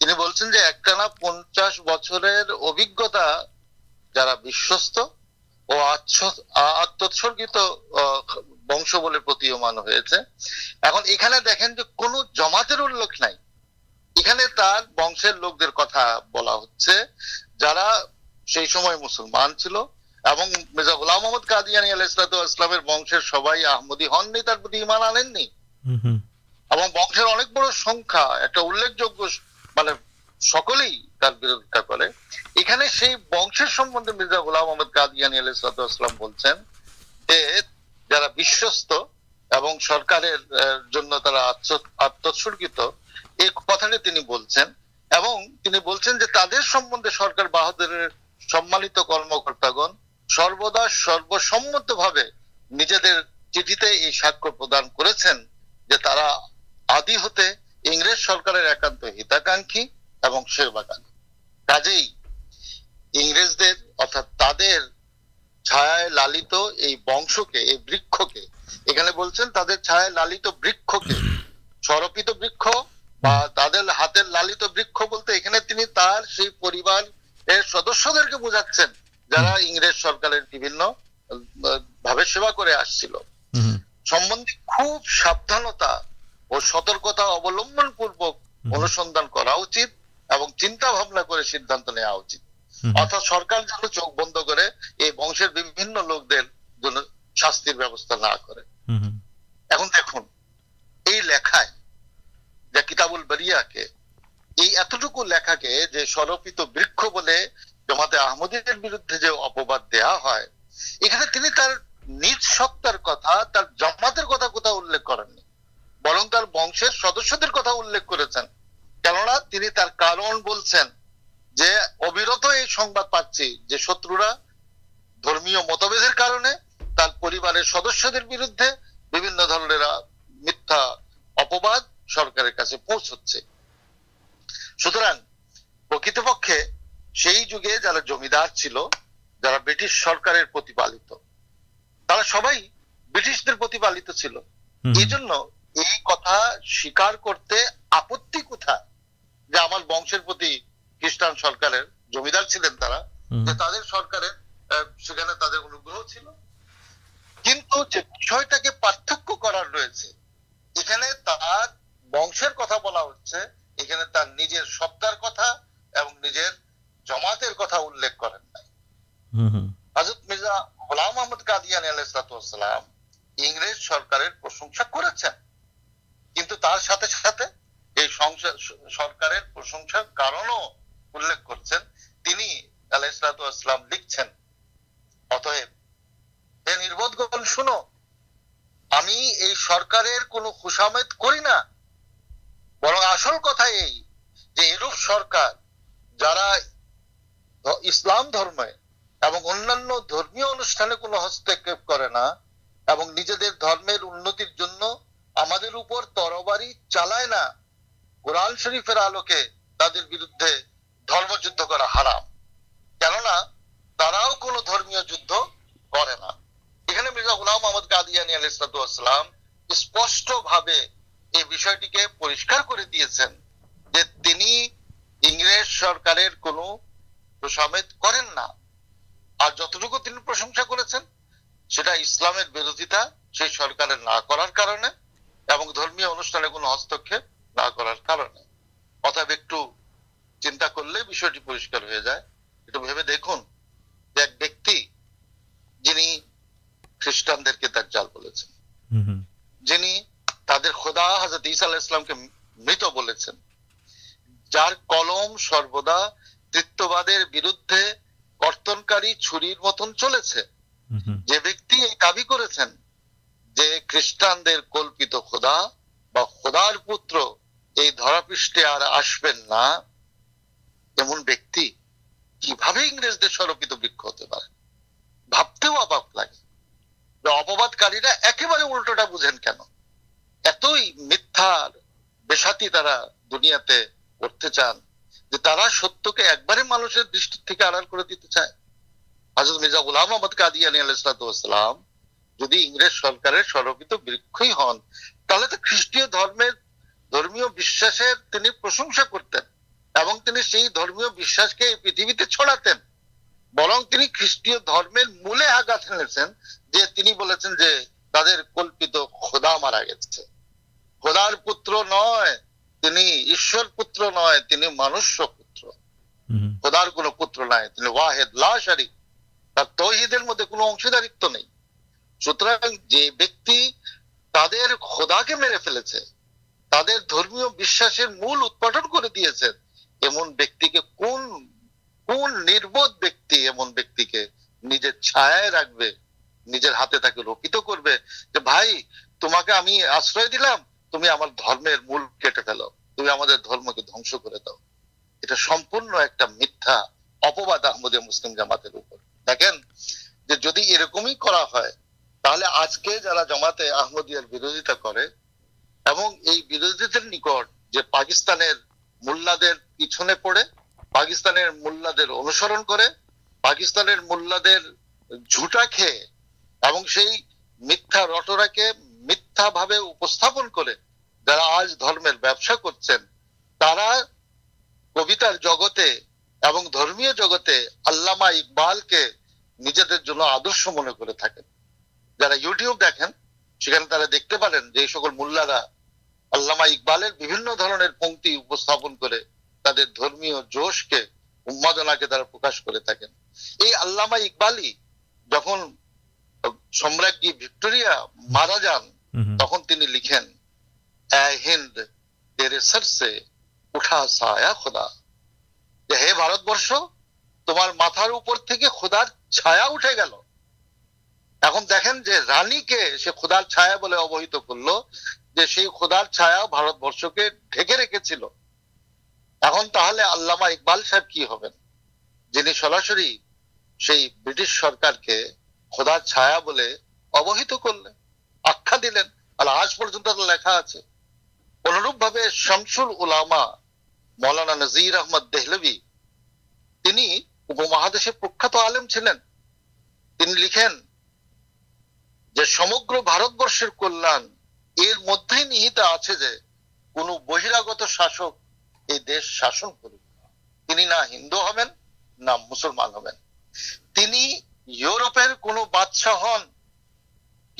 তিনি বলছেন যে, একটানা পঞ্চাশ বছরের অভিজ্ঞতা যারা বিশ্বস্ত ও আত্মোৎসর্গিত বংশ বলে প্রতীয়মান হয়েছে। এখন এখানে দেখেন যে, কোনো জমাতের উল্লেখ নাই। এখানে তার বংশের লোকদের কথা বলা হচ্ছে। যারা সেই সময় মুসলমান ছিল এবং মির্জা গোলাম মোহাম্মদ কাদিয়ানি আলাইসালাতু ইসলামের বংশের সবাই আহমদি হননি তার প্রতি ইমান আনেননি। এবং বংশের অনেক বড় সংখ্যা একটা উল্লেখযোগ্য মানে সকলেই তার বিরোধিতা করে। এখানে সেই বংশের সম্বন্ধে মির্জা গোলাম মোহাম্মদ কাদিয়ানি আলাইসালাম বলছেন যে যারা বিশ্বস্ত এবং সরকারের জন্য তারা আত্ম- আত্মোৎসর্গিত এই কথাটি তিনি বলছেন। এবং তিনি বলছেন যে তাদের সম্বন্ধে সরকার বাহাদুরের সম্মানিত কর্মকর্তাগণ সর্বদা সর্বসম্মতভাবে নিজেদের চিঠিতে এই সাক্ষ্য প্রদান করেছেন যে তারা আদি হতে ইংরেজ সরকারের একান্ত হিতাকাঙ্ক্ষী এবং সেবাকাঙ্ক্ষী। কাজেই ইংরেজদের অর্থাৎ তাদের ছায়ায় লালিত এই বংশকে, এই বৃক্ষকে, এখানে বলছেন তাদের ছায়ায় লালিত বৃক্ষকে সরপিত বৃক্ষ বা তাদের হাতের লালিত বৃক্ষ বলতে এখানে তিনি তার সেই পরিবার এর সদস্যদেরকে বোঝাচ্ছেন। যারা ইংরেজ সরকারের বিভিন্ন ভাবে সেবা করে আসছিল সম্বন্ধে খুব সাবধানতা ও সতর্কতা অবলম্বন পূর্বক অনুসন্ধান করা উচিত এবং চিন্তা ভাবনা করে সিদ্ধান্ত নেওয়া উচিত। অর্থাৎ সরকার যেন চোখ বন্ধ করে এই বংশের বিভিন্ন লোকদের জন্য শাস্তির ব্যবস্থা না করে। এখন দেখুন এই লেখায় যা কিতাবুল বারিয়াকে এই এতটুকু লেখাকে যে সরপিত বৃক্ষ বলে জমাতে আহমদের বিরুদ্ধে যে অপবাদ দেয়া হয়, এখানে তিনি তার নিজ সত্তার কথা, তার জমাতের কথা কোথাও উল্লেখ করেননি। বরং তার বংশের সদস্যদের কথা উল্লেখ করেছেন। কেননা তিনি তার কারণ বলছেন যে, অবিরত এই সংবাদ পাচ্ছি যে শত্রুরা ধর্মীয় মতভেদের কারণে তার পরিবারের সদস্যদের বিরুদ্ধে বিভিন্ন ধরনের মিথ্যা অপবাদ সরকারের কাছে পৌঁছচ্ছে। সুতরাং প্রকৃতপক্ষে সেই যুগে যারা জমিদার ছিল যারা ব্রিটিশ সরকারের প্রতিপালিত তারা সবাই ব্রিটিশদের প্রতিপালিত ছিল। এই জন্য এই কথা স্বীকার করতে আপত্তি কোথায়? যে আমার বংশের প্রতি খ্রিস্টান সরকারের জমিদার ছিলেন তারা যে তাদের সরকারের সেখানে তাদের অনুগ্রহ ছিল। কিন্তু যে বিষয়টাকে পার্থক্য করার রয়েছে এখানে তার বংশের কথা বলা হচ্ছে এখানে তার নিজের সত্তার কথা এবং নিজের জমাতের কথা উল্লেখ করেন নাই। হজরত মির্জা গোলাম আহমদ কাদিয়ানি আলাইসালাম ইংরেজ সরকারের প্রশংসা করেছেন। কিন্তু তার সাথে সাথে এই সরকারের প্রশংসার কারণও উল্লেখ করছেন। তিনি আলাইসালাম লিখছেন অতএব হে নির্বোধগণ শুনো আমি এই সরকারের কোনো খুশামেদ করি না। বরং আসল কথা এই যে এরূপ সরকার যারা ইসলাম ধর্মে এবং অন্যান্য ধর্মীয় অনুষ্ঠানে কোনো হস্তক্ষেপ করে না এবং নিজেদের ধর্মের উন্নতির জন্য আমাদের উপর তরবারি চালায় না। কোরআন শরীফের আলোকে তাদের বিরুদ্ধে ধর্মযুদ্ধ করা হারাম। কেননা তারাও কোনো ধর্মীয় যুদ্ধ করে না। এখানে মির্জা গুলাম মোহাম্মদ কাদিয়ানি আলী ইসলাতাম স্পষ্ট ভাবে এই বিষয়টিকে পরিষ্কার করে দিয়েছেন যে তিনি ইংরেজ সরকারের কোনো প্রশামেদ করেন না। আর যতটুকু তিনি প্রশংসা করেছেন সেটা ইসলামের বিরোধিতা সেই সরকারের না করার কারণে এবং ধর্মীয় অনুষ্ঠানে কোনো হস্তক্ষেপ না করার কারণে। অতএব একটু চিন্তা করলে বিষয়টি পরিষ্কার হয়ে যায়। একটু ভেবে দেখুন যে এক ব্যক্তি যিনি খ্রিস্টানদেরকে তার জাল বলেছেন যিনি তাদের খোদা হাজরত ঈসা আলাহ ইসলামকে মৃত বলেছেন যার কলম সর্বদা তৃত্ববাদের বিরুদ্ধে কর্তনকারী ছুরির মতন চলেছে। যে ব্যক্তি এই দাবি করেছেন যে খ্রিস্টানদের কল্পিত খোদা বা খোদার পুত্র এই ধরাপৃষ্ঠে আর আসবেন না এমন ব্যক্তি কীভাবে ইংরেজদের স্বরূপিত বৃক্ষ হতে পারে? ভাবতেও অবাক লাগে অপবাদকারীরা একেবারে উল্টোটা বুঝেন কেন? এতই মিথ্যার বেসাতি তারা দুনিয়াতে করতে চান যে তারা সত্যকে একবারে মানুষের দৃষ্টি থেকে আড়াল করে দিতে চায়। হাজরত মির্জা গুলাম মোহাম্মদ কাদিয়ানি আলাইসালাম যদি ইংরেজ সরকারের স্বরূপিত বৃক্ষই হন, তাহলে তো খ্রিস্টীয় ধর্মের ধর্মীয় বিশ্বাসের তিনি প্রশংসা করতেন এবং তিনি সেই ধর্মীয় বিশ্বাসকে এই পৃথিবীতে ছড়াতেন। বরং তিনি খ্রিস্টীয় ধর্মের মূলে আঘাত এনেছেন যে তিনি বলেছেন যে তাদের কল্পিত খোদা মারা গেছে। খোদার পুত্র নয় তিনি ঈশ্বর পুত্র নয় তিনি মনুষ্য পুত্র। খোদার কোনো পুত্র নাই তিনি ওয়াহেদ লা শারিক। তার তৌহিদের মধ্যে কোনো অংশীদারিত্ব নেই। সুতরাং যে ব্যক্তি তাদের খোদাকে মেরে ফেলেছে তাদের ধর্মীয় বিশ্বাসের মূল উৎপাদন করে দিয়েছেন এমন ব্যক্তিকে কোন কোন নির্বোধ ব্যক্তি এমন ব্যক্তিকে নিজের ছায়ায় রাখবে নিজের হাতে তাকে রোপিত করবে যে ভাই তোমাকে আমি আশ্রয় দিলাম তুমি আমার ধর্মের মূল কেটে ফেলো। তুমি আমাদের ধর্মকে ধ্বংস করে দাও। এটা সম্পূর্ণ একটা মিথ্যা অপবাদ আহমদীয় মুসলিম জামাতের উপর। দেখেন, যে যদি এরকমই করা হয়, তাহলে আজকে যারা জামাতে আহমদিয়ার বিরোধিতা করে এবং এই বিরোধীদের নিকট যে পাকিস্তানের মোল্লাদের পিছনে পড়ে, পাকিস্তানের মোল্লাদের অনুসরণ করে, পাকিস্তানের মোল্লাদের ঝুটা খেয়ে এবং সেই মিথ্যা রটরাকে মিথ্যা ভাবে উপস্থাপন করে যারা আজ ধর্মের ব্যবসা করছেন, তারা কবিতার জগতে এবং ধর্মীয় জগতে আল্লামা ইকবালকে নিজেদের জন্য আদর্শ মনে করে থাকেন। যারা ইউটিউব দেখেন, সেখানে তারা দেখতে পারেন যে সকল মোল্লারা আল্লামা ইকবালের বিভিন্ন ধরনের পঙ্ক্তি উপস্থাপন করে তাদের ধর্মীয় জোশকে, উন্মাদনাকে তারা প্রকাশ করে থাকেন। এই আল্লামা ইকবালই যখন সম্রাজ্ঞী ভিক্টোরিয়া মারা যান তখন তিনি লিখেন হিন্দ উঠা খোদা। হে ভারতবর্ষ, তোমার মাথার উপর থেকে খোদার ছায়া উঠে গেল। এখন দেখেন যে রানীকে সে খোদার ছায়া বলে অবহিত করল, যে সেই খোদার ছায়া ভারতবর্ষকে ঢেকে রেখেছিল। এখন তাহলে আল্লামা ইকবাল সাহেব কি হবেন? যিনি সরাসরি সেই ব্রিটিশ সরকারকে খোদার ছায়া বলে অবহিত করলেন। আখ্যা দিলেন। আর আজ পর্যন্ত লেখা আছে। অনুরূপ ভাবে শামসুল উলামা মৌলানা নজির আহমদ দেহলভি তিনি উপমহাদেশে প্রখ্যাত আলেম ছিলেন। তিনি লিখেন যে, সমগ্র ভারতবর্ষের কল্যাণ এর মধ্যেই নিহিত আছে যে, কোন বহিরাগত শাসক এই দেশ শাসন করুক তিনি না হিন্দু হবেন, না মুসলমান হবেন। তিনি ইউরোপের কোন বাদশাহ হন।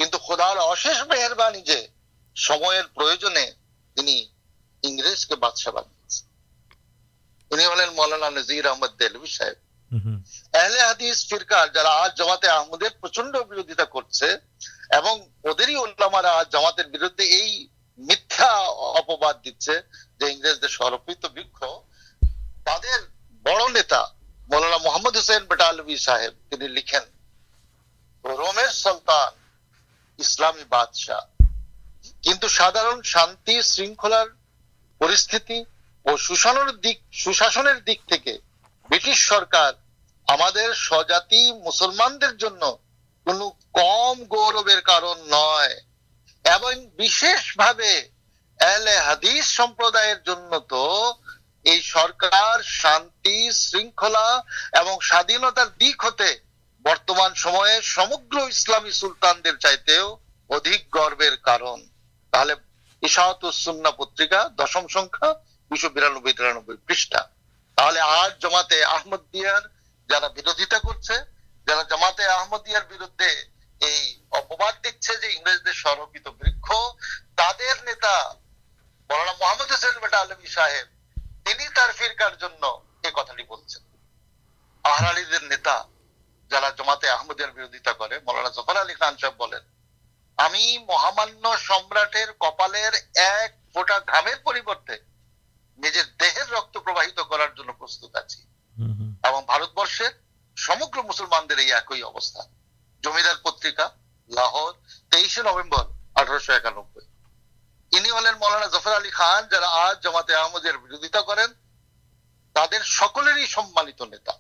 কিন্তু খোদার অশেষ মেহরবানি যে সময়ের প্রয়োজনে তিনি ইংরেজকে বাদশাহ বানিয়েছেন। উনি হলেন মৌলানা নজির আহমদ দেলভি সাহেব। আহলে হাদিস ফিরকার যারা আজ জামাতে আহমদের প্রচণ্ড বিরোধিতা করছে এবং ওদেরই আজ জামাতের বিরুদ্ধে এই মিথ্যা অপবাদ দিচ্ছে যে ইংরেজদের সরপিত বৃক্ষ তাদের বড় নেতা মৌলানা মোহাম্মদ হুসেন বেটালভি সাহেব তিনি লিখেন রোমের সুলতান ইসলামী বাদশাহ। কিন্তু সাধারণ শান্তি শৃঙ্খলার পরিস্থিতি ও সুশাসনের দিক সুশাসনের দিক থেকে ব্রিটিশ সরকার আমাদের স্বজাতি মুসলমানদের জন্য কোনো কম গৌরবের কারণ নয়। এবং বিশেষভাবে এলে হাদিস সম্প্রদায়ের জন্য তো এই সরকার শান্তি, শৃঙ্খলা এবং স্বাধীনতার দিক হতে বর্তমান সময়ে সমগ্র ইসলামী সুলতানদের চাইতেও অধিক গর্বের কারণ। তাহলে ইশাহাতুসুন্না পত্রিকা, দশম সংখ্যা দুশো বিরানব্বই, তিরানব্বই পৃষ্ঠা। তাহলে আজ জমাতে আহমদিয়ার যারা বিরোধিতা করছে, যারা জামাতে আহমদিয়ার বিরুদ্ধে এই অপবাদ দিচ্ছে যে ইংরেজদের স্বরূপিত বৃক্ষ, তাদের নেতা মৌলানা মোহাম্মদ হোসেন বেটা আলমী সাহেব, তিনি তার ফিরকার জন্য এ কথাটি বলছেন। আহরালিদের নেতা যারা জমাতে আহমদিয়ার বিরোধিতা করে মৌলানা জফর আলী খান সাহেব বলেন আমি মহামান্য সম্রাটের কপালের এক ফোঁটা ঘামের পরিবর্তে নিজের দেহের রক্ত প্রবাহিত করার জন্য প্রস্তুত আছি। এবং ভারতবর্ষের সমগ্র মুসলমানদের এই একই অবস্থা। জমিদার পত্রিকা লাহোর তেইশে নভেম্বর আঠারোশো একানব্বই। ইনি হলেন মৌলানা জফর আলী খান যারা আজ জামাতে আহমদের বিরোধিতা করেন। তাদের সকলেরই সম্মানিত নেতা।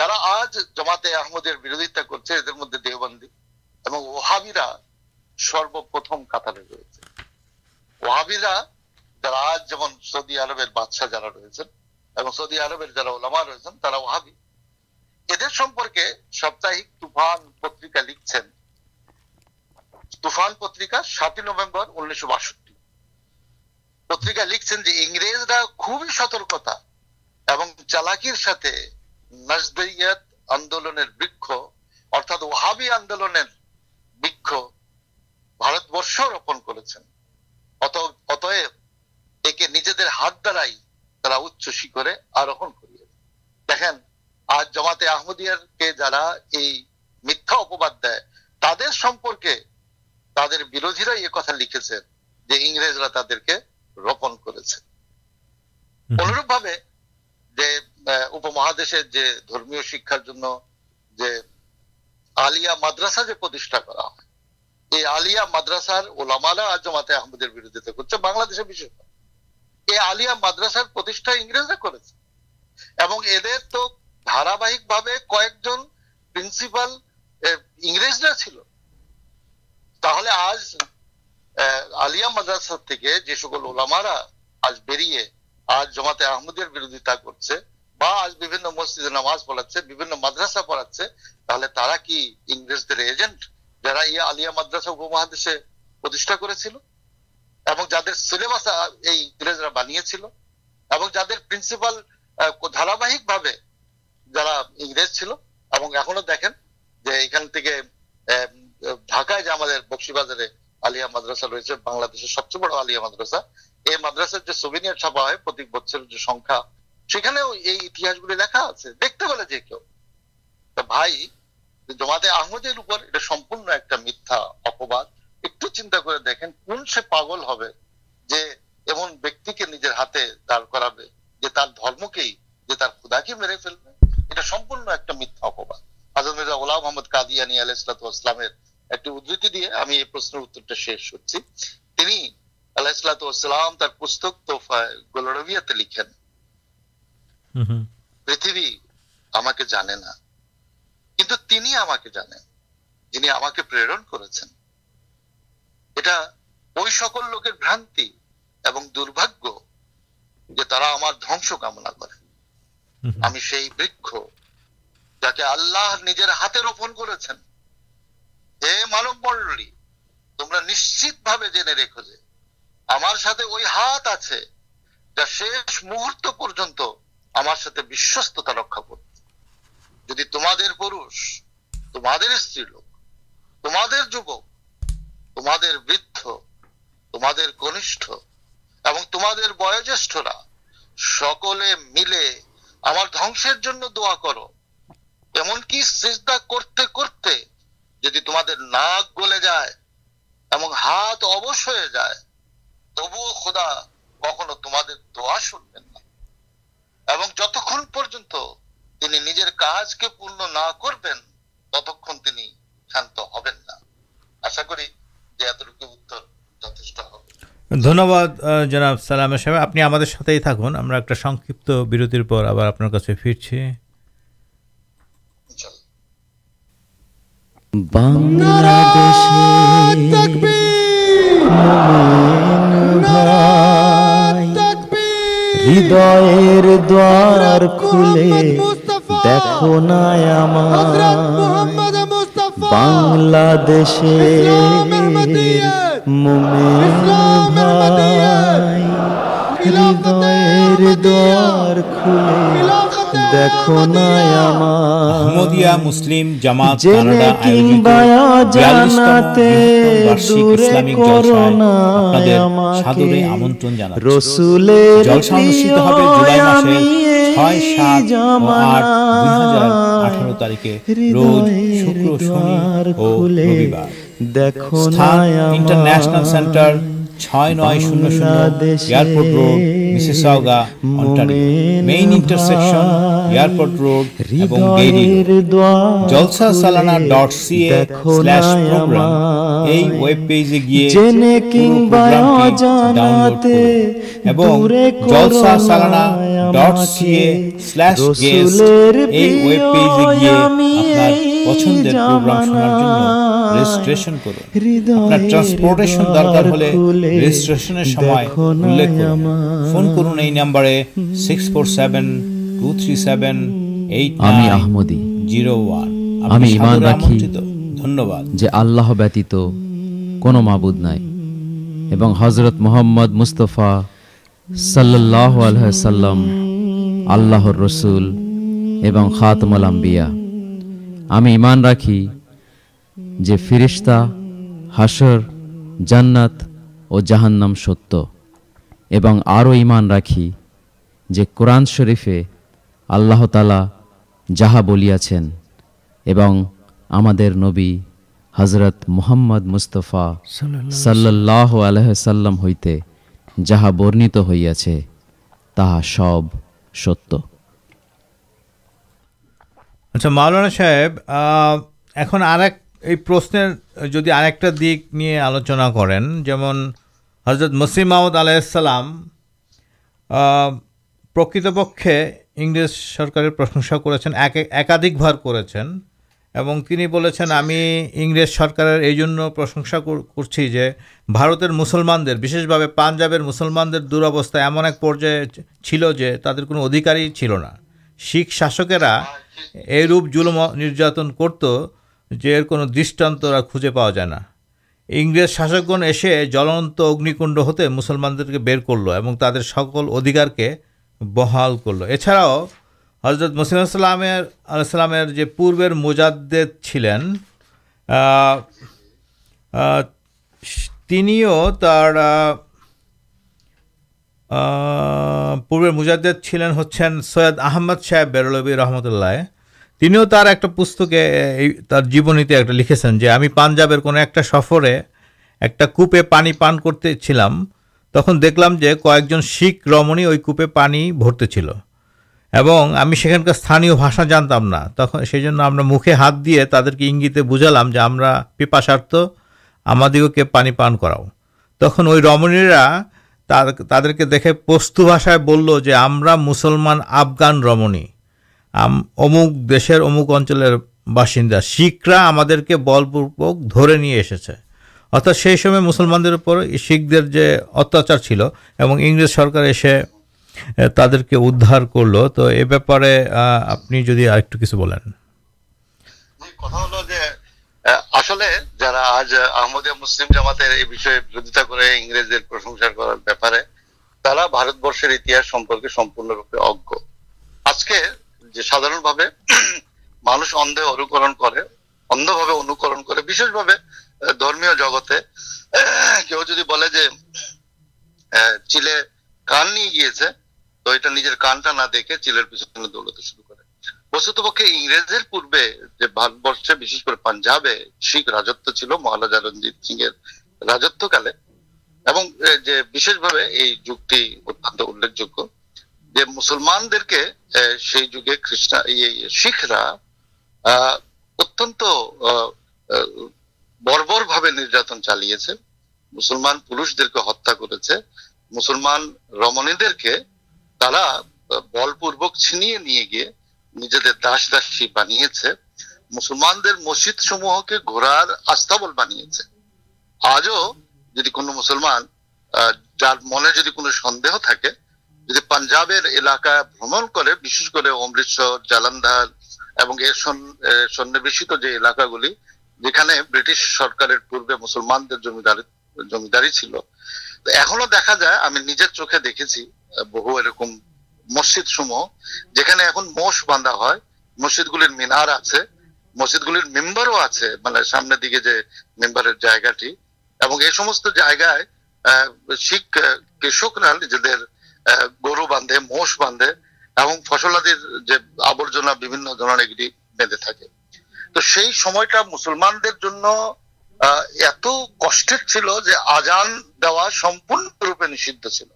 যারা আজ জামাতে আহমদের বিরোধিতা করছে, এদের মধ্যে দেওবন্দি এবং ওহাবিরা সর্বপ্রথম কাতারে রয়েছে। ওহাবিরা যারা আজ যেমন সৌদি আরবের বাদশাহ যারা রয়েছেন এবং সৌদি আরবের যারা ওলামা রয়েছেন, তারা ওহাবি। এদের সম্পর্কে সাপ্তাহিক তুফান পত্রিকা লিখছেন। তুফান পত্রিকা সাতই নভেম্বর উনিশশো বাষট্টি। পত্রিকা লিখছেন যে ইংরেজরা খুবই সতর্কতা এবং চালাকির সাথে নজদইয়াত আন্দোলনের বৃক্ষ অর্থাৎ ওহাবি আন্দোলনের বৃক্ষ ভারতবর্ষ রোপণ করেছেন। অত অতএব একে নিজেদের হাত দ্বারাই তারা উচ্চ শিখরে আরোহণ করিয়ে দেখেন আজ জামাতে আহমদিয়ারকে যারা এই মিথ্যা অপবাদ দেয় তাদের সম্পর্কে তাদের বিরোধীরা এ কথা লিখেছেন যে ইংরেজরা তাদেরকে রোপণ করেছে। অনুরূপ ভাবে যে উপমহাদেশের যে ধর্মীয় শিক্ষার জন্য যে আলিয়া মাদ্রাসা যে প্রতিষ্ঠা করা হয়, এই আলিয়া মাদ্রাসার ওলামারা আজ জামাতে আহমদের বিরোধিতা করছে, বাংলাদেশে বিশেষ। এই আলিয়া মাদ্রাসার প্রতিষ্ঠা ইংরেজরা করেছে এবং এদের তো ধারাবাহিক ভাবে কয়েকজন প্রিন্সিপাল ইংরেজরা ছিল তাহলে আজ আলিয়া মাদ্রাসা থেকে যে সকল ওলামারা আজ বেরিয়ে আজ জমাতে আহমদের বিরোধিতা করছে, বা আজ বিভিন্ন মসজিদে নামাজ পড়াচ্ছে, বিভিন্ন মাদ্রাসা পড়াচ্ছে, তাহলে তারা কি ইংরেজদের এজেন্ট যারা এই আলিয়া মাদ্রাসা উপমহাদেশে প্রতিষ্ঠা করেছিল? এবং যাদের সিলেবাস এই ইংরেজরা বানিয়েছিল? এবং যাদের প্রিন্সিপাল ধারাবাহিক ভাবে যারা ইংরেজ ছিল? এবং এখনও দেখেন যে এখান থেকে ঢাকায় যে আমাদের বক্সিবাজারে আলিয়া মাদ্রাসা রয়েছে, বাংলাদেশের সবচেয়ে বড় আলিয়া মাদ্রাসা। এই মাদ্রাসার যে সোভিনিয়ার ছাপা হয় প্রতি বছরের যে সংখ্যা, সেখানেও এই ইতিহাসগুলি লেখা আছে। দেখতে বলে যে কেউ। ভাই জমাতে আহমদের উপর এটা সম্পূর্ণ একটা মিথ্যা অপবাদ। একটু চিন্তা করে দেখেন কোন সে পাগল হবে যে এমন ব্যক্তিকে নিজের হাতে দাঁড় করাবে, যে তার ধর্মকেই, যে তার খুদাকে মেরে ফেলবে। এটা সম্পূর্ণ একটা মিথ্যা অপবাদ। আজম মির্জা গোলাম মোহাম্মদ কাদিয়ানি আলাইসালামের একটি উদ্ধৃতি দিয়ে আমি এই প্রশ্নের উত্তরটা শেষ করছি। তিনি আলাইসালাম তার পুস্তক তোফায় গোলরবিয়াতে লিখেন পৃথিবী আমাকে জানে না কিন্তু তিনি আমাকে জানেন যিনি আমাকে প্রেরণ করেছেন। এটা ওই সকল লোকের ভ্রান্তি এবং দুর্ভাগ্য যে তারা আমার ধ্বংস কামনা করে। আমি সেই বৃক্ষ যাকে আল্লাহ নিজের হাতে রোপণ করেছেন হে মানব মণ্ডলী তোমরা নিশ্চিত ভাবে জেনে রেখো যে আমার সাথে ওই হাত আছে যা শেষ মুহূর্ত পর্যন্ত আমার সাথে বিশ্বস্ততা রক্ষা করবে। যদি তোমাদের পুরুষ, তোমাদের স্ত্রীলোক, তোমাদের যুবক, তোমাদের বৃদ্ধ, তোমাদের কনিষ্ঠ এবং তোমাদের বয়োজ্যেষ্ঠরা সকলে মিলে আমার ধ্বংসের জন্য দোয়া করো। এমনকি সিজদা করতে করতে যদি তোমাদের নাক গলে যায় এবং হাত অবশ হয়ে যায়, তবুও খোদা কখনো তোমাদের দোয়া শুনবেন না। এবং যতক্ষণ পর্যন্ত তিনি নিজের কাজকে পূর্ণ না করবেন, ততক্ষণ তিনি শান্ত হবেন না। আশা করি যে এতটুকু উত্তর যথেষ্ট হবে। ধন্যবাদ জনাব সালামা সাহেব। আপনি আমাদের সাথেই থাকুন, আমরা একটা সংক্ষিপ্ত বিরতির পর আবার আপনার কাছে ফিরছি। বাংলাদেশে হৃদয়ের দ্বার খুলে দেখো না আমার বাংলাদেশে মোমেন ভাই হৃদয়ের দ্বার খুলে দেখো না আমার। আহমদিয়া মুসলিম জামাত কানাডা আয়োজিত কিংবা 42তম জানাতে দূরে করো না আমাকে। আমন্ত্রণ জানাচ্ছি। রসুলের জলসা অনুষ্ঠিত হবে জুলাই মাসের ছয় সাত ও আট আঠারো তারিখে রোজ শুক্র শনি ও রবিবার। দেখো স্থান ইন্টারন্যাশনাল সেন্টার ছয় নয় শূন্য শূন্য airport road Mississauga Ontario. Main intersection airport road এবং Jalsa Salana dot CA slash programme এই ওয়েব পেজে গিয়ে জেনে কিংবা ডাউনলোড এবং Jalsa Salana dot. CA slash guest এই ওয়েব পেজে গিয়ে আপনার পছন্দের প্রোগ্রাম শোনার জন্য রেজিস্ট্রেশন করুন। আপনার ট্রান্সপোর্টেশন দরকার হলে রেজিস্ট্রেশনের সময় উল্লেখ করুন। ফোন করুন এই নাম্বারে six four seven two three seven eight আমি আহমদি। জিরো ওয়ান আমি ঈমান রাখি ধন্যবাদ। যে আল্লাহ ব্যতীত কোনো মাবুদ নাই। এবং হজরত মোহাম্মদ মুস্তফা সাল্লাহ আলহাম আল্লাহর রসুল এবং খাতমুল আম্বিয়া। আমি ঈমান রাখি যে ফিরিস্তা, হাসর, জান্নাত ও জাহান্নাম সত্য। এবং আরও ঈমান রাখি যে কোরআন শরীফে আল্লাহ তালা যাহা বলিয়াছেন এবং আমাদের নবী হজরত মুহাম্মদ মুস্তফা সাল্লাহ আলহাল্লাম হইতে যাহা বর্ণিত হইয়াছে, তাহা সব সত্য। আচ্ছা মাওলানা সাহেব এখন আরেক এই প্রশ্নের যদি আরেকটা দিক নিয়ে আলোচনা করেন, যেমন হজরত মসিম মাহমুদ আলাইসাল্লাম প্রকৃতপক্ষে ইংরেজ সরকারের প্রশংসা করেছেন, এক একাধিকবার করেছেন, এবং তিনি বলেছেন, আমি ইংরেজ সরকারের এই জন্য প্রশংসা করছি যে ভারতের মুসলমানদের, বিশেষভাবে পাঞ্জাবের মুসলমানদের দুরবস্থা এমন এক পর্যায়ে ছিল যে তাদের কোনো অধিকারই ছিল না। শিখ শাসকেরা এইরূপ জুলুম নির্যাতন করত যে এর কোনো দৃষ্টান্ত ওরা খুঁজে পাওয়া যায় না। ইংরেজ শাসকগণ এসে জ্বলন্ত অগ্নিকুণ্ড হতে মুসলমানদেরকে বের করল এবং তাদের সকল অধিকারকে বহাল করল। এছাড়াও হজরত মুসলিম সাল্লামের আলাইসাল্লামের যে পূর্বের মোজাদ্দেদ ছিলেন তিনিও তার পূর্বের মুজাদ্দেদ ছিলেন হচ্ছেন সৈয়দ আহমদ সাহেব বেরলবী রহমতুল্লাহ। তিনিও তার একটা পুস্তকে, এই তার জীবনীতে একটা লিখেছেন যে, আমি পাঞ্জাবের কোনো একটা সফরে একটা কূপে পানি পান করতেছিলাম, তখন দেখলাম যে কয়েকজন শিখ রমণী ওই কূপে পানি ভরতে ছিল এবং আমি সেখানকার স্থানীয় ভাষা জানতাম না। তখন সেই জন্য আমরা মুখে হাত দিয়ে তাদেরকে ইঙ্গিতে বুঝালাম যে, আমরা পিপাসার্থ, আমাদিগকে পানি পান করাও। তখন ওই রমণীরা তাদেরকে দেখে পস্তু ভাষায় বলল যে, আমরা মুসলমান আফগান রমণী। অমুক দেশের অমুক অঞ্চলের বাসিন্দা, শিখরা আমাদেরকে বলপূর্বক ধরে নিয়ে এসেছে। অর্থাৎ সেই সময় মুসলমানদের উপর শিখদের যে অত্যাচার ছিল এবং ইংরেজ সরকার এসে তাদেরকে উদ্ধার করল। তো এ ব্যাপারে আপনি যদি আরেকটু কিছু বলেন। কথা হলো যে আসলে যারা আজ আহমদিয়া মুসলিম জামাতের এই বিষয়ে বিরোধিতা করে ইংরেজদের প্রশংসা করার ব্যাপারে, তারা ভারতবর্ষের ইতিহাস সম্পর্কে সম্পূর্ণরূপে অজ্ঞ। আজকে যে সাধারণভাবে <clears throat> মানুষ অন্ধে অনুকরণ করে, অন্ধভাবে অনুকরণ করে, বিশেষভাবে ধর্মীয় জগতে, <clears throat> কেউ যদি বলে যে চিলে কান নিয়ে গিয়েছে, তো এটা নিজের কানটা না দেখে চিলের পিছনে দৌড়তে শুরু করে। বস্তুতপক্ষে ইংরেজের পূর্বে যে ভারতবর্ষে, বিশেষ করে পাঞ্জাবে, শিখ রাজত্ব ছিল, মহারাজা রঞ্জিত সিং এর রাজত্বকালে, এবং যে বিশেষভাবে এই যুগটি অত্যন্ত উল্লেখযোগ্য। যে মুসলমানদেরকে সেই যুগে খ্রিস্টা শিখরা আহ, অত্যন্ত বর্বর ভাবে নির্যাতন চালিয়েছে। মুসলমান পুরুষদেরকে হত্যা করেছে। মুসলমান রমণীদেরকে তারা বলপূর্বক ছিনিয়ে নিয়ে গিয়ে নিজেদের দাস দাসী বানিয়েছে। মুসলমানদের মসজিদ সমূহকে ঘোরার আস্তাবল বানিয়েছে। আজও যদি কোনো মুসলমান যার মনে যদি কোনো সন্দেহ থাকে যদি পাঞ্জাবের এলাকা ভ্রমণ করে, বিশেষ করে অমৃতসর, জালান্ধার এবং এর সন্নিবেশিত যে এলাকাগুলি, যেখানে ব্রিটিশ সরকারের পূর্বে মুসলমানদের জমিদারি জমিদারি ছিল এখনও দেখা যায়, আমি নিজের চোখে দেখেছি, বহু এরকম মসজিদ সমূহ, যেখানে এখন মোষ বাঁধা হয়, মসজিদগুলির মিনার আছে, মসজিদগুলির মেম্বারও আছে মানে সামনের দিকে যে মেম্বারের জায়গাটি এবং এই সমস্ত জায়গায় শিখ কৃষকরা নিজেদের গরু বাঁধে মোষ বাঁধে এবং ফসলাদির যে আবর্জনা বিভিন্ন ধরনের এগুলি বেঁধে থাকে। তো সেই সময়টা মুসলমানদের জন্য এত কষ্টের ছিল যে আজান দেওয়া সম্পূর্ণরূপে নিষিদ্ধ ছিল।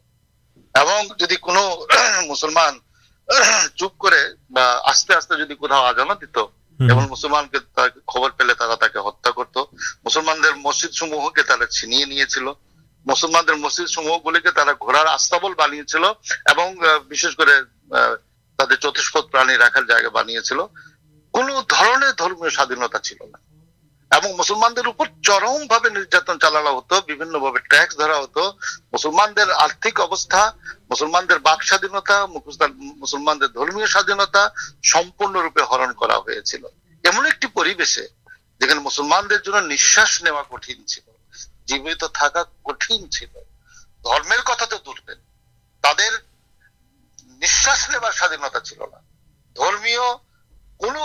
এবং যদি কোনো <clears throat> মুসলমান <clears throat> চুপ করে বা আস্তে আস্তে যদি কোথাও আজানও দিত এবং মুসলমানকে খবর পেলে তারা তাকে হত্যা করত মুসলমানদের মসজিদ সমূহকে তারা ছিনিয়ে নিয়েছিল। মুসলমানদের মসজিদ সমূহগুলিকে তারা ঘোড়ার আস্তাবল বানিয়েছিল এবং বিশেষ করে তাদের চতুষ্পদ প্রাণী রাখার জায়গা বানিয়েছিল। কোন ধরনের ধর্মীয় স্বাধীনতা ছিল না। এবং মুসলমানদের উপর চরম ভাবে নির্যাতন চালানো হতো বিভিন্ন ভাবে ট্যাক্স ধরা হতো। মুসলমানদের আর্থিক অবস্থা, মুসলমানদের বাক স্বাধীনতা মুসলমানদের ধর্মীয় স্বাধীনতা সম্পূর্ণরূপে হরণ করা হয়েছিল। এমন একটি পরিবেশে যেখানে মুসলমানদের জন্য নিঃশ্বাস নেওয়া কঠিন ছিল। জীবিত থাকা কঠিন ছিল। ধর্মের কথা তো দূরবেন তাদের নিঃশ্বাস নেবার স্বাধীনতা ছিল না। ধর্মীয় কোনো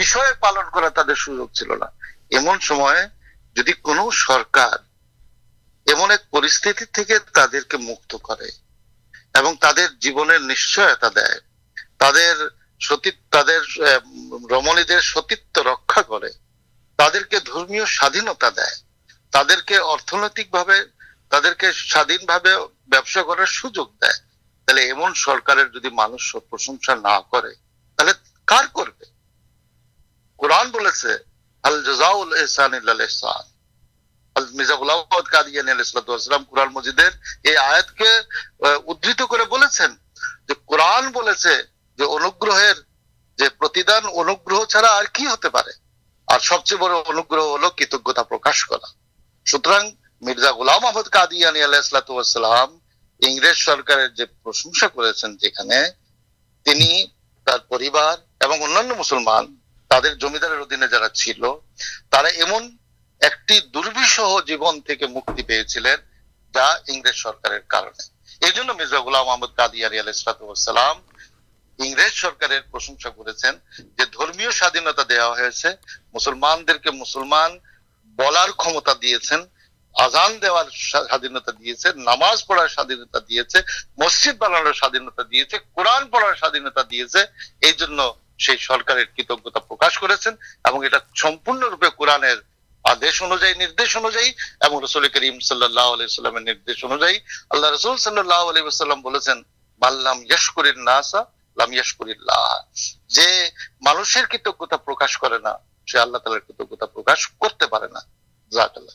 বিষয়ে পালন করা তাদের সুযোগ ছিল না। এমন সময়ে যদি কোনো সরকার এমন এক পরিস্থিতি থেকে তাদেরকে মুক্ত করে এবং তাদের জীবনের নিশ্চয়তা দেয়, তাদের সতী তাদের রমণীদের সতীত্ব রক্ষা করে, তাদেরকে ধর্মীয় স্বাধীনতা দেয় তাদেরকে অর্থনৈতিকভাবে, তাদেরকে স্বাধীনভাবে ব্যবসা করার সুযোগ দেয়। তাহলে এমন সরকারের যদি মানুষ প্রশংসা না করে, তাহলে কার করবে? কোরআন বলেছে, আল জাজাউল ইহসান ইল্লাল অনুগ্রহ ছাড়া আর কি হতে পারে? আর সবচেয়ে বড় অনুগ্রহ হলো কৃতজ্ঞতা প্রকাশ করা। সুতরাং মির্জা গুলাম আহমদ কাদিয়ানী আলাইসালাম ইংরেজ সরকারের যে প্রশংসা করেছেন যেখানে, তিনি তার পরিবার এবং অন্যান্য মুসলমান, তাদের জমিদারের অধীনে যারা ছিল, তারা এমন একটি দুর্বিষহ জীবন থেকে মুক্তি পেয়েছিলেন যা ইংরেজ সরকারের কারণে। এই জন্য মির্জা গুলাম আহমদ কাদিয়ারি আলাইসালাম ইংরেজ সরকারের প্রশংসা করেছেন যে ধর্মীয় স্বাধীনতা দেওয়া হয়েছে, মুসলমানদেরকে মুসলমান বলার ক্ষমতা দিয়েছেন, আজান দেওয়ার স্বাধীনতা দিয়েছে, নামাজ পড়ার স্বাধীনতা দিয়েছে, মসজিদ বানানোর স্বাধীনতা দিয়েছে, কোরআন পড়ার স্বাধীনতা দিয়েছে, এই জন্য সেই সরকারের কৃতজ্ঞতা প্রকাশ করেছেন এবং এটা সম্পূর্ণরূপে কোরআনের আদেশ অনুযায়ী, নির্দেশ অনুযায়ী এবং রসুল করিম সাল্লাহ আলাইসাল্লামের নির্দেশ অনুযায়ী আল্লাহ রসুল সাল্লাহ আলাইসাল্লাম বলেছেন মাল্লাম ইয়াশকুরিন নাসা, লাম ইয়াশকুরিল্লাহ। যে মানুষের কৃতজ্ঞতা প্রকাশ করে না সে আল্লাহ তালার কৃতজ্ঞতা প্রকাশ করতে পারে না জাকাল্লাহ।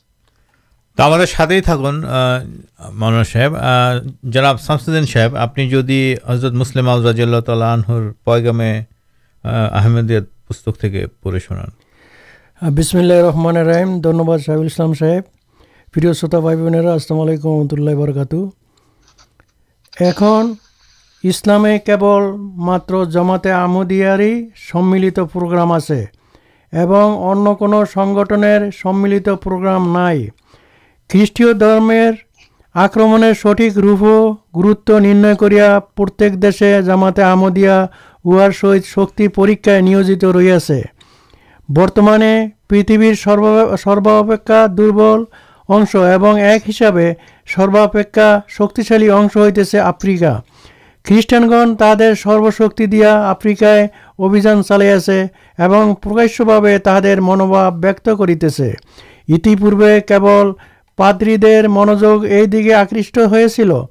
তো আমাদের সাথেই থাকুন মনোয়ার সাহেব। জনাব শামসুদ্দিন সাহেব আপনি যদি হজরত মুসলিম আল রাজিয়াল্লাহ তাল্লাহ আনহুর পয়গামে আহ, আহমেদিয়াত পুস্তক থেকে পড়ে শোনান। বিসমিল্লাহ রহমান রাহিম। ধন্যবাদ সাহেবুল ইসলাম সাহেব। প্রিয় শ্রোতা ভাই বোনেরা আসসালামু আলাইকুম রহমতুল্লাহ বরকাতু। এখন ইসলামে কেবল মাত্র জামাতে আমদিয়ারই সম্মিলিত প্রোগ্রাম আছে। এবং অন্য কোনো সংগঠনের সম্মিলিত প্রোগ্রাম নাই। খ্রিস্টীয় ধর্মের আক্রমণের সঠিক রূপ গুরুত্ব নির্ণয় করিয়া প্রত্যেক দেশে জামাতে আমদিয়া উহার সহিত শক্তি পরীক্ষায় নিয়োজিত রইয়াছে বর্তমানে পৃথিবীর সর্ব, সর্বাপেক্ষা দুর্বল অংশ এবং এক হিসাবে সর্বাপেক্ষা শক্তিশালী অংশ হইতেছে আফ্রিকা। খ্রিস্টানগণ তাদের সর্বশক্তি দিয়া আফ্রিকায় অভিযান চালিয়েছে এবং প্রকাশ্যভাবে তাহাদের মনোভাব ব্যক্ত করিতেছে। ইতিপূর্বে কেবল পাদ্রীদের মনোযোগ এই দিকে আকৃষ্ট হয়েছিল,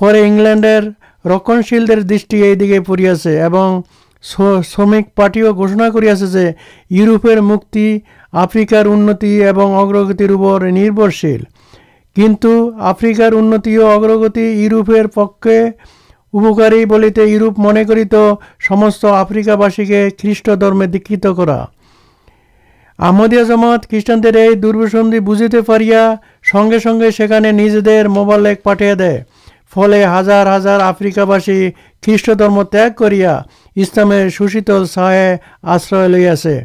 পরে ইংল্যান্ডের রক্ষণশীলদের দৃষ্টি এই দিকে পড়িয়াছে এবং শ্র- শ্রমিক পার্টিও ঘোষণা করিয়াছে যে ইউরোপের মুক্তি আফ্রিকার উন্নতি এবং অগ্রগতির উপর নির্ভরশীল। কিন্তু আফ্রিকার উন্নতি ও অগ্রগতি ইউরোপের পক্ষে উপকারী বলিতে ইউরোপ মনে করিত, সমস্ত আফ্রিকাবাসীকে খ্রিস্ট ধর্মে দীক্ষিত করা। আহমদিয়া জামাত খ্রিস্টানদের এই দুর্বিসন্ধি বুঝিতে পারিয়া সঙ্গে সঙ্গে সেখানে নিজেদের মোবালেক পাঠিয়ে দেয়। ফলে হাজার হাজার আফ্রিকাবাসী খ্রিস্ট ধর্ম ত্যাগ করিয়া ইসলামের সুশীতল ছায়ে আশ্রয় লইয়াছে।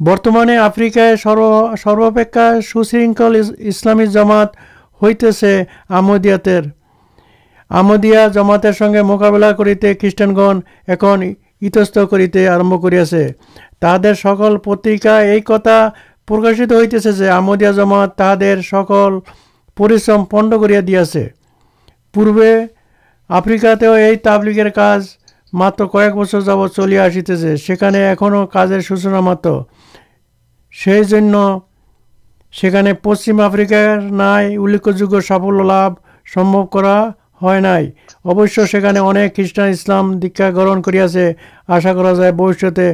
বর্তমানে আফ্রিকায় সর্ব, সর্বাপেক্ষা সুশৃঙ্খল ইসলামী জামাত হইতেছে আমদিয়াতের আমদিয়া জমাতের সঙ্গে মোকাবেলা করিতে খ্রিস্টানগণ এখন ইতস্ত করিতে আরম্ভ করিয়াছে। তাহাদের সকল পত্রিকা এই কথা প্রকাশিত হইতেছে যে আমদিয়া জমাত তাহাদের সকল পরিশ্রম পণ্ড করিয়া দিয়াছে। পূর্বে আফ্রিকাতেও এই তাবলিগের কাজ মাত্র কয়েক বছর যাবৎ চলিয়া আসিতেছে, সেখানে এখনও কাজের সূচনা মাত্র। সেই জন্য সেখানে পশ্চিম আফ্রিকার নাই উল্লেখযোগ্য সাফল্য লাভ সম্ভব করা হয় নাই। অবশ্য সেখানে অনেক খ্রিস্টান ইসলাম দীক্ষা গ্রহণ করিয়াছে। আশা করা যায় ভবিষ্যতে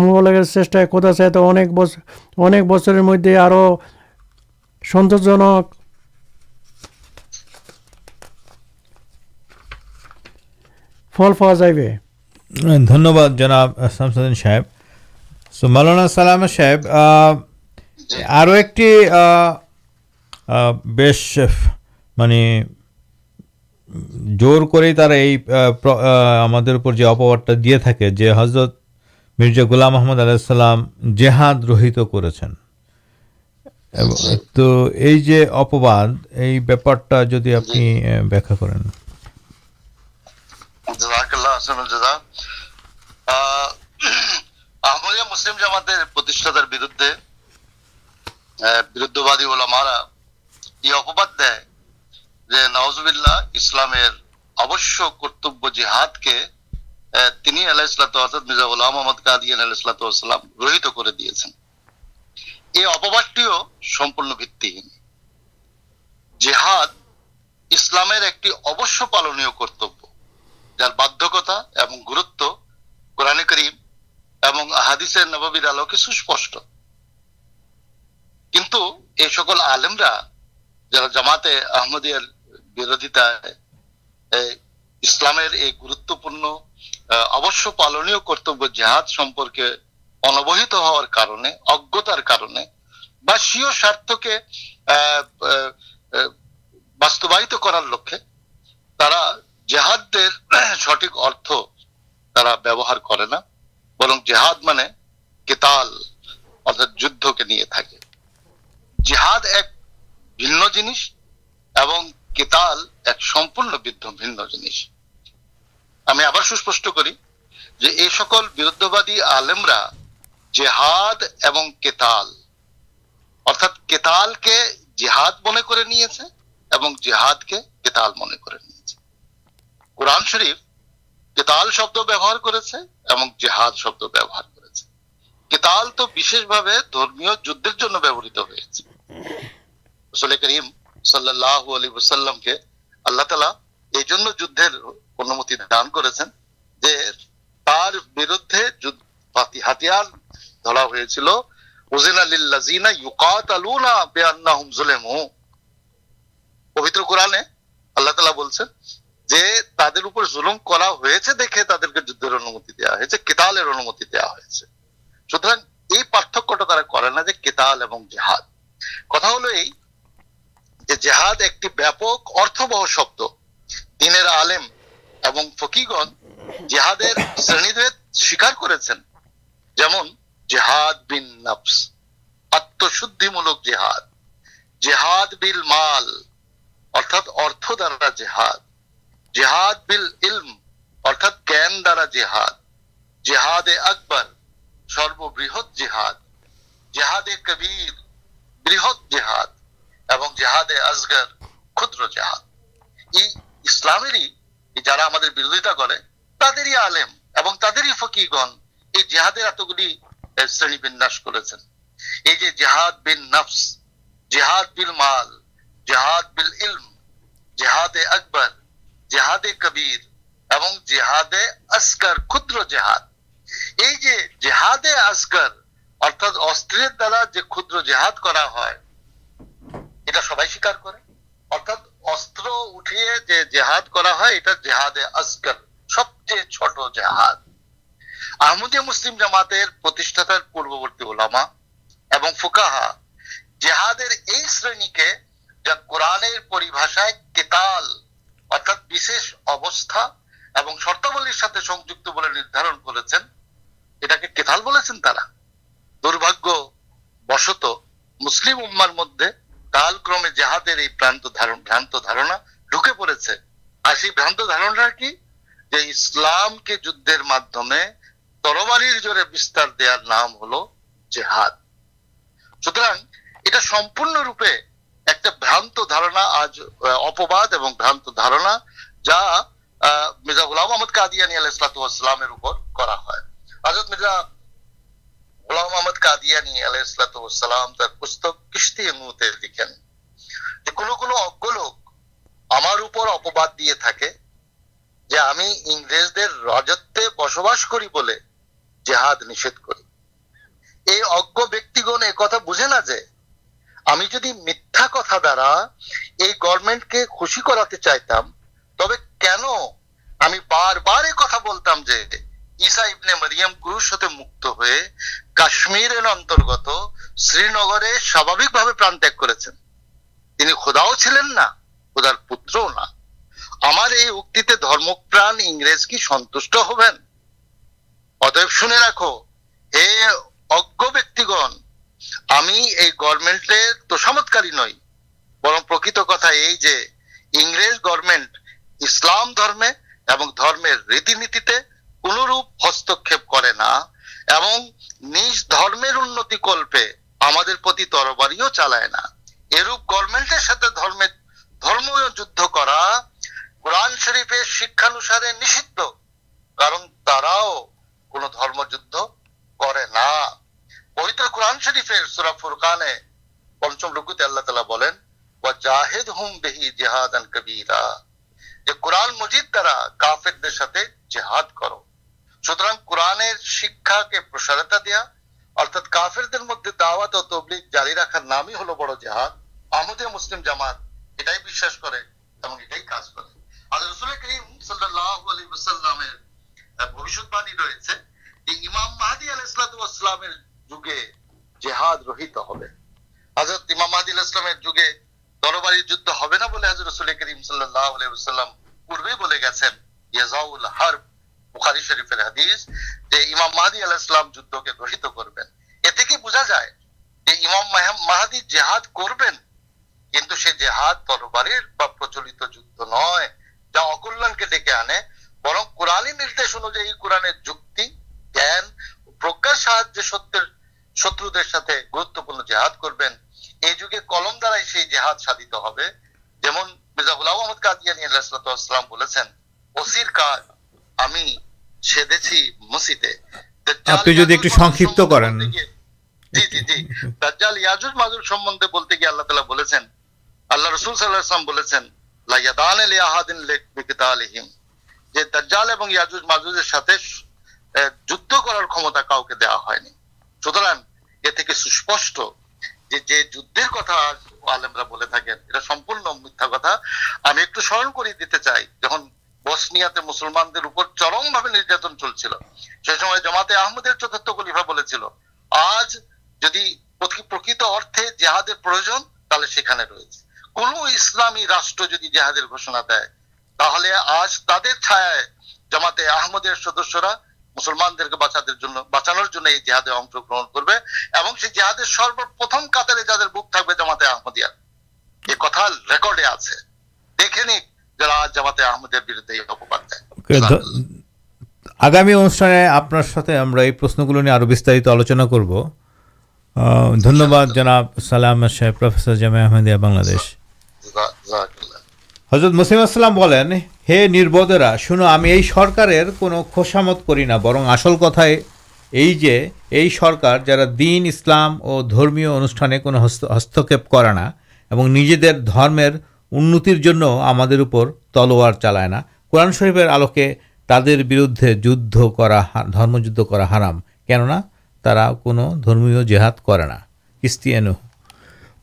মোবাইলের চেষ্টায় কোথা চাইতে অনেক বছর অনেক বছরের মধ্যে আরও সন্তোষজনক ফল পাওয়া যাইবে। ধন্যবাদ জনাব শামসুদ্দিন সাহেব। সো মালানা সালাম সাহেব আরও একটি বেশ মানে জোর করেই তারা এই আমাদের উপর যে অপবাদটা দিয়ে থাকে যে হজরত মির্জা গুলাম আহমদ আলাইসাল্লাম জেহাদ রহিত করেছেন। তো এই যে অপবাদ এই ব্যাপারটা যদি আপনি ব্যাখ্যা করেন। আহমদিয়া মুসলিম জামাতের প্রতিষ্ঠাতার বিরুদ্ধে বিরুদ্ধবাদী ওলামারা এই অপবাদ দেয়। যে নওয়াজুবিল্লাহ ইসলামের অবশ্য কর্তব্য জিহাদকে তিনি আলাহ ইসলাত করে দিয়েছেন। এই অপবাদটিও সম্পূর্ণ ভিত্তিহীন। জেহাদ ইসলামের একটি অবশ্য পালনীয় কর্তব্য, যার বাধ্যকতা এবং গুরুত্ব কোরআনে করিম এবং হাদিসের নববীর আলোকে সুস্পষ্ট। কিন্তু এই সকল আলেমরা, যারা জামাতে আহমদিয়ার বিরোধিতায় ইসলামের এই গুরুত্বপূর্ণ অবশ্য পালনীয় কর্তব্য জেহাদ সম্পর্কে অনবহিত হওয়ার কারণে, অজ্ঞতার কারণে, বা স্বীয় স্বার্থকে বাস্তবায়িত করার লক্ষ্যে তারা জেহাদদের সঠিক অর্থ তারা ব্যবহার করে না, বরং জেহাদ মানে কেতাল, অর্থাৎ যুদ্ধকে নিয়ে থাকে। জেহাদ এক ভিন্ন জিনিস এবং কেতাল এক সম্পূর্ণ বিদ্ধ, ভিন্ন জিনিস। আমি আবার সুস্পষ্ট করি যে এই সকল বিরুদ্ধবাদী আলেমরা জেহাদ এবং কেতাল, অর্থাৎ কেতালকে জেহাদ মনে করে নিয়েছে এবং জেহাদকে কেতাল মনে করে নিয়েছে। কোরআন শরীফ কেতাল শব্দ ব্যবহার করেছে এবং জেহাদ শব্দ ব্যবহার করেছে। কেতাল তো বিশেষভাবে ধর্মীয় যুদ্ধের জন্য ব্যবহৃত হয়েছে। রসুল করিম সাল্লাহ আলী ওসাল্লামকে আল্লাহ তালা এই জন্য যুদ্ধের অনুমতি দান করেছেন যে তার বিরুদ্ধে হাতিয়ার ধরা হয়েছিল। পবিত্র কোরআনে আল্লাহ তালা বলছেন যে তাদের উপর জুলুম করা হয়েছে দেখে তাদেরকে যুদ্ধের অনুমতি দেওয়া হয়েছে, কেতালের অনুমতি দেওয়া হয়েছে। সুতরাং এই পার্থক্যটা তারা করে না যে কেতাল এবং জেহাদ। কথা হলো এই যে জেহাদ একটি ব্যাপক অর্থবহ শব্দ। দিনের আলেম এবং ফকিগণ জেহাদের শ্রেণীভেদ স্বীকার করেছেন। যেমন, জেহাদ বিন নফস, আত্মশুদ্ধিমূলক জেহাদ। জেহাদ বিল মাল, অর্থাৎ অর্থ দ্বারা জেহাদ। জেহাদ বিল ইলম, অর্থাৎ জ্ঞান দ্বারা জেহাদ। জেহাদে আকবর, সর্ববৃহৎ জেহাদ। জেহাদে কবির, বৃহৎ জেহাদ। এবং জেহাদে আজগর ক্ষুদ্র জেহাদ। এই ইসলামেরই যারা আমাদের বিরোধিতা করে, তাদেরই আলেম এবং তাদেরই ফকিগণ এই জেহাদের এতগুলি শ্রেণি বিন্যাস করেছেন। এই যে জেহাদ বিন নফস, জেহাদ বিল মাল, জেহাদ বিল ইলম, জেহাদে আকবর, জেহাদে কবির এবং জেহাদে আসকার ক্ষুদ্র জেহাদ। এই যে জেহাদে আসকার অর্থাৎ অস্ত্রের দ্বারা যে ক্ষুদ্র জেহাদ করা হয় এটা সবাই স্বীকার করে। অর্থাৎ অস্ত্র উঠিয়ে যে জেহাদ করা হয়, এটা জেহাদে আসগর সবচেয়ে ছোট জেহাদ। আহমদিয়া মুসলিম জামাতের প্রতিষ্ঠাতার পূর্ববর্তী ওলামা এবং ফুকাহা জেহাদের এই শ্রেণীকে যা কোরআনের পরিভাষায় কেতাল, অর্থাৎ বিশেষ অবস্থা এবং শর্তাবলীর সাথে সংযুক্ত বলে নির্ধারণ করেছেন, এটাকে কেতাল বলেছেন তারা। দুর্ভাগ্য বশত মুসলিম উম্মার মধ্যে কালক্রমে জেহাদের এই প্রান্ত ধারণ ভ্রান্ত ধারণা ঢুকে পড়েছে। আর সেই ভ্রান্ত ধারণা কি? যে ইসলামকে যুদ্ধের মাধ্যমে তরবারির জোরে বিস্তার দেওয়ার নাম হলো জেহাদ। সুতরাং এটা সম্পূর্ণরূপে একটা ভ্রান্ত ধারণা, আজ অপবাদ এবং ভ্রান্ত ধারণা যা মির্জা গুলাম মোহাম্মদ কাদিয়ানি আলাহ ইসলাতামের উপর করা হয়। হজরত মির্জা গোলাম মোহাম্মদ কাদিয়ানি আলাহ ইসলাতাম তার পুস্তক কিস্তি মুহূর্তে লিখেন যে কোনো কোনো অজ্ঞ লোক আমার উপর অপবাদ দিয়ে থাকে যে আমি ইংরেজদের রাজত্বে বসবাস করি বলে জেহাদ নিষেধ করি। এই অজ্ঞ ব্যক্তিগণ কথা বুঝে না যে আমি যদি মিথ্যা কথা দ্বারা এই গভর্নমেন্টকে খুশি করাতে চাইতাম, তবে কেন আমি বারবার কথা বলতাম যে ঈসা ইবনে মারিয়াম ক্রুশ হতে মুক্ত হয়ে কাশ্মীরের অন্তর্গত শ্রীনগরে স্বাভাবিকভাবে প্রাণ ত্যাগ করেছেন। তিনি খোদাও ছিলেন না, খোদার পুত্রও না। আমার এই উক্তিতে ধর্মপ্রাণ ইংরেজ কি সন্তুষ্ট হবেন? অতএব শুনে রাখো, হে অজ্ঞ ব্যক্তিগণ, আমি এই গভর্নমেন্টের তোষামতকারী নই, বরং প্রকৃত কথা এই যে ইংরেজ গভর্নমেন্ট ইসলাম ধর্মে এবং ধর্মের রীতিনীতিতে কোনরূপ হস্তক্ষেপ করে না এবং নিজ ধর্মের উন্নতি কল্পে আমাদের প্রতি তরবারিও চালায় না। এরূপ গভর্নমেন্টের সাথে ধর্মের ধর্মীয় যুদ্ধ করা কোরআন শরীফের শিক্ষানুসারে নিষিদ্ধ, কারণ তারাও কোনো ধর্মযুদ্ধ করে না। পবিত্র কোরআন শরীফের সুরা ফুরকানে পঞ্চম রুকুতে আল্লাহ তালা বলেন জাহেদ হুম বেহি জেহাদান কবিরা। যে কোরআন মজিদ দ্বারা কাফেরদের সাথে জেহাদ করো। সুতরাং কোরআনের শিক্ষাকে প্রসারতা দেয়া, অর্থাৎ কাফেরদের মধ্যে দাওয়াত ও তবলিগ জারি রাখার নামই হলো বড় জেহাদ। আমাদের মুসলিম জামাত এটাই বিশ্বাস করে এবং এটাই কাজ করে। আর রসুল করিম ভবিষ্যৎবাণী রয়েছে যে ইমাম মাহাদি আল ইসলাতামের যুগে জেহাদ রহিত হবে। হজরত ইমাম মাহাদি আল ইসলামের যুগে তরবারির যুদ্ধ হবে না বলে হজরত রসুল করিম সাল্লাহ আলী পূর্বেই বলে গেছেন, ইয়াজাউল হার্ব। বুখারি শরীফের হাদিস যে ইমাম মাহাদি আল ইসলাম যুদ্ধকে রহিত করবেন। এ থেকে বোঝা যায় যে ইমাম মাহাদি জেহাদ করবেন? কিন্তু সে জেহাদ তরবারির বা প্রচলিত যুদ্ধ নয়, যা অকল্যাণকে ডেকে আনে, বরং কোরআনী নির্দেশ অনুযায়ী কোরআনের যুক্তি, জ্ঞান প্রজ্ঞার সাহায্যে সত্যের শত্রুদের সাথে গুরুত্বপূর্ণ জেহাদ করবেন। এই যুগে কলম দ্বারাই সেই জেহাদ সাধিত হবে। যেমন মির্জা গুলাম মোহাম্মদ কাদিয়ানি আলাইসালাম বলেছেন ওসির কাজ আমি সেদেছি মসিতে আপনি যদি একটু সংক্ষিপ্ত করেন। জি জি জি। দাজ্জাল ইয়াজুজ মাজুজ সম্বন্ধে বলতে গিয়ে আল্লাহ তাআলা বলেছেন আল্লাহ রসুল সাল্লাল্লাহু বলেছেন লা ইয়াদান লি আহাদিন লিকিতালিহিম যে দাজ্জাল এবং ইয়াজুজ মাজুজের সাথে যুদ্ধ করার ক্ষমতা কাউকে দেওয়া হয়নি। সুতরাং এ থেকে সুস্পষ্ট যে যে যুদ্ধের কথা আলেমরা বলে থাকেন এটা সম্পূর্ণ মিথ্যা কথা। আমি একটু স্মরণ করিয়ে দিতে চাই যখন বসনিয়াতে মুসলমানদের উপর চরম ভাবে নির্যাতন চলছিল। সেই সময় জামাতে আহমদের চতুর্থ খলিফা বলেছিল, আজ যদি প্রকৃত অর্থে জেহাদের প্রয়োজন, তাহলে সেখানে রয়েছে। কোন ইসলামী রাষ্ট্র যদি জেহাদের ঘোষণা দেয়, তাহলে আজ তাদের ছায়ায় জামাতে আহমদের সদস্যরা মুসলমানদেরকে বাঁচাদের জন্য, বাঁচানোর জন্য এই জেহাদে অংশগ্রহণ করবে এবং সেই জেহাদের সর্বপ্রথম কাতারে যাদের বুক থাকবে জামাতে আহমদিয়া। এ কথা রেকর্ডে আছে। দেখে নিক যারা জামাতে আহমদের বিরুদ্ধে অপবাদ দেয়। আগামী অনুষ্ঠানে আপনার সাথে আমরা এই প্রশ্নগুলো নিয়ে আরও বিস্তারিত আলোচনা করব। ধন্যবাদ জনাব সালাম সাহেব, প্রফেসর জামে আহমেদিয়া, বাংলাদেশ। হজরত মুসিম আসসালাম বলেন, হে নির্বোধেরা, শুনো, আমি এই সরকারের কোনো খোসামত করি না, বরং আসল কথায় এই যে, এই সরকার যারা দিন, ইসলাম ও ধর্মীয় অনুষ্ঠানে কোনো হস্ত- হস্তক্ষেপ করে না এবং নিজেদের ধর্মের উন্নতির জন্য আমাদের উপর তলোয়ার চালায় না। কোরআন শরীফের আলোকে তাদের বিরুদ্ধে যুদ্ধ করা ধর্মযুদ্ধ করা হারাম। কেননা তারা কোনো ধর্মীয় জেহাদ করে না। ক্রিস্টিয়ানো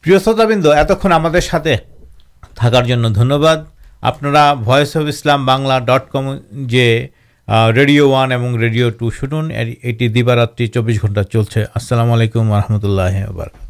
প্রিয় শ্রোতাবৃন্দ, এতক্ষণ আমাদের সাথে থাকার জন্য ধন্যবাদ। আপনারা voice of Islam Bangla dot com যে রেডিও ওয়ান এবং রেডিও টু শুনুন এটি দিবারাত্রি চব্বিশ ঘণ্টা চলছে। আসসালামু আলাইকুম রহমতুল্লাহ বারকাত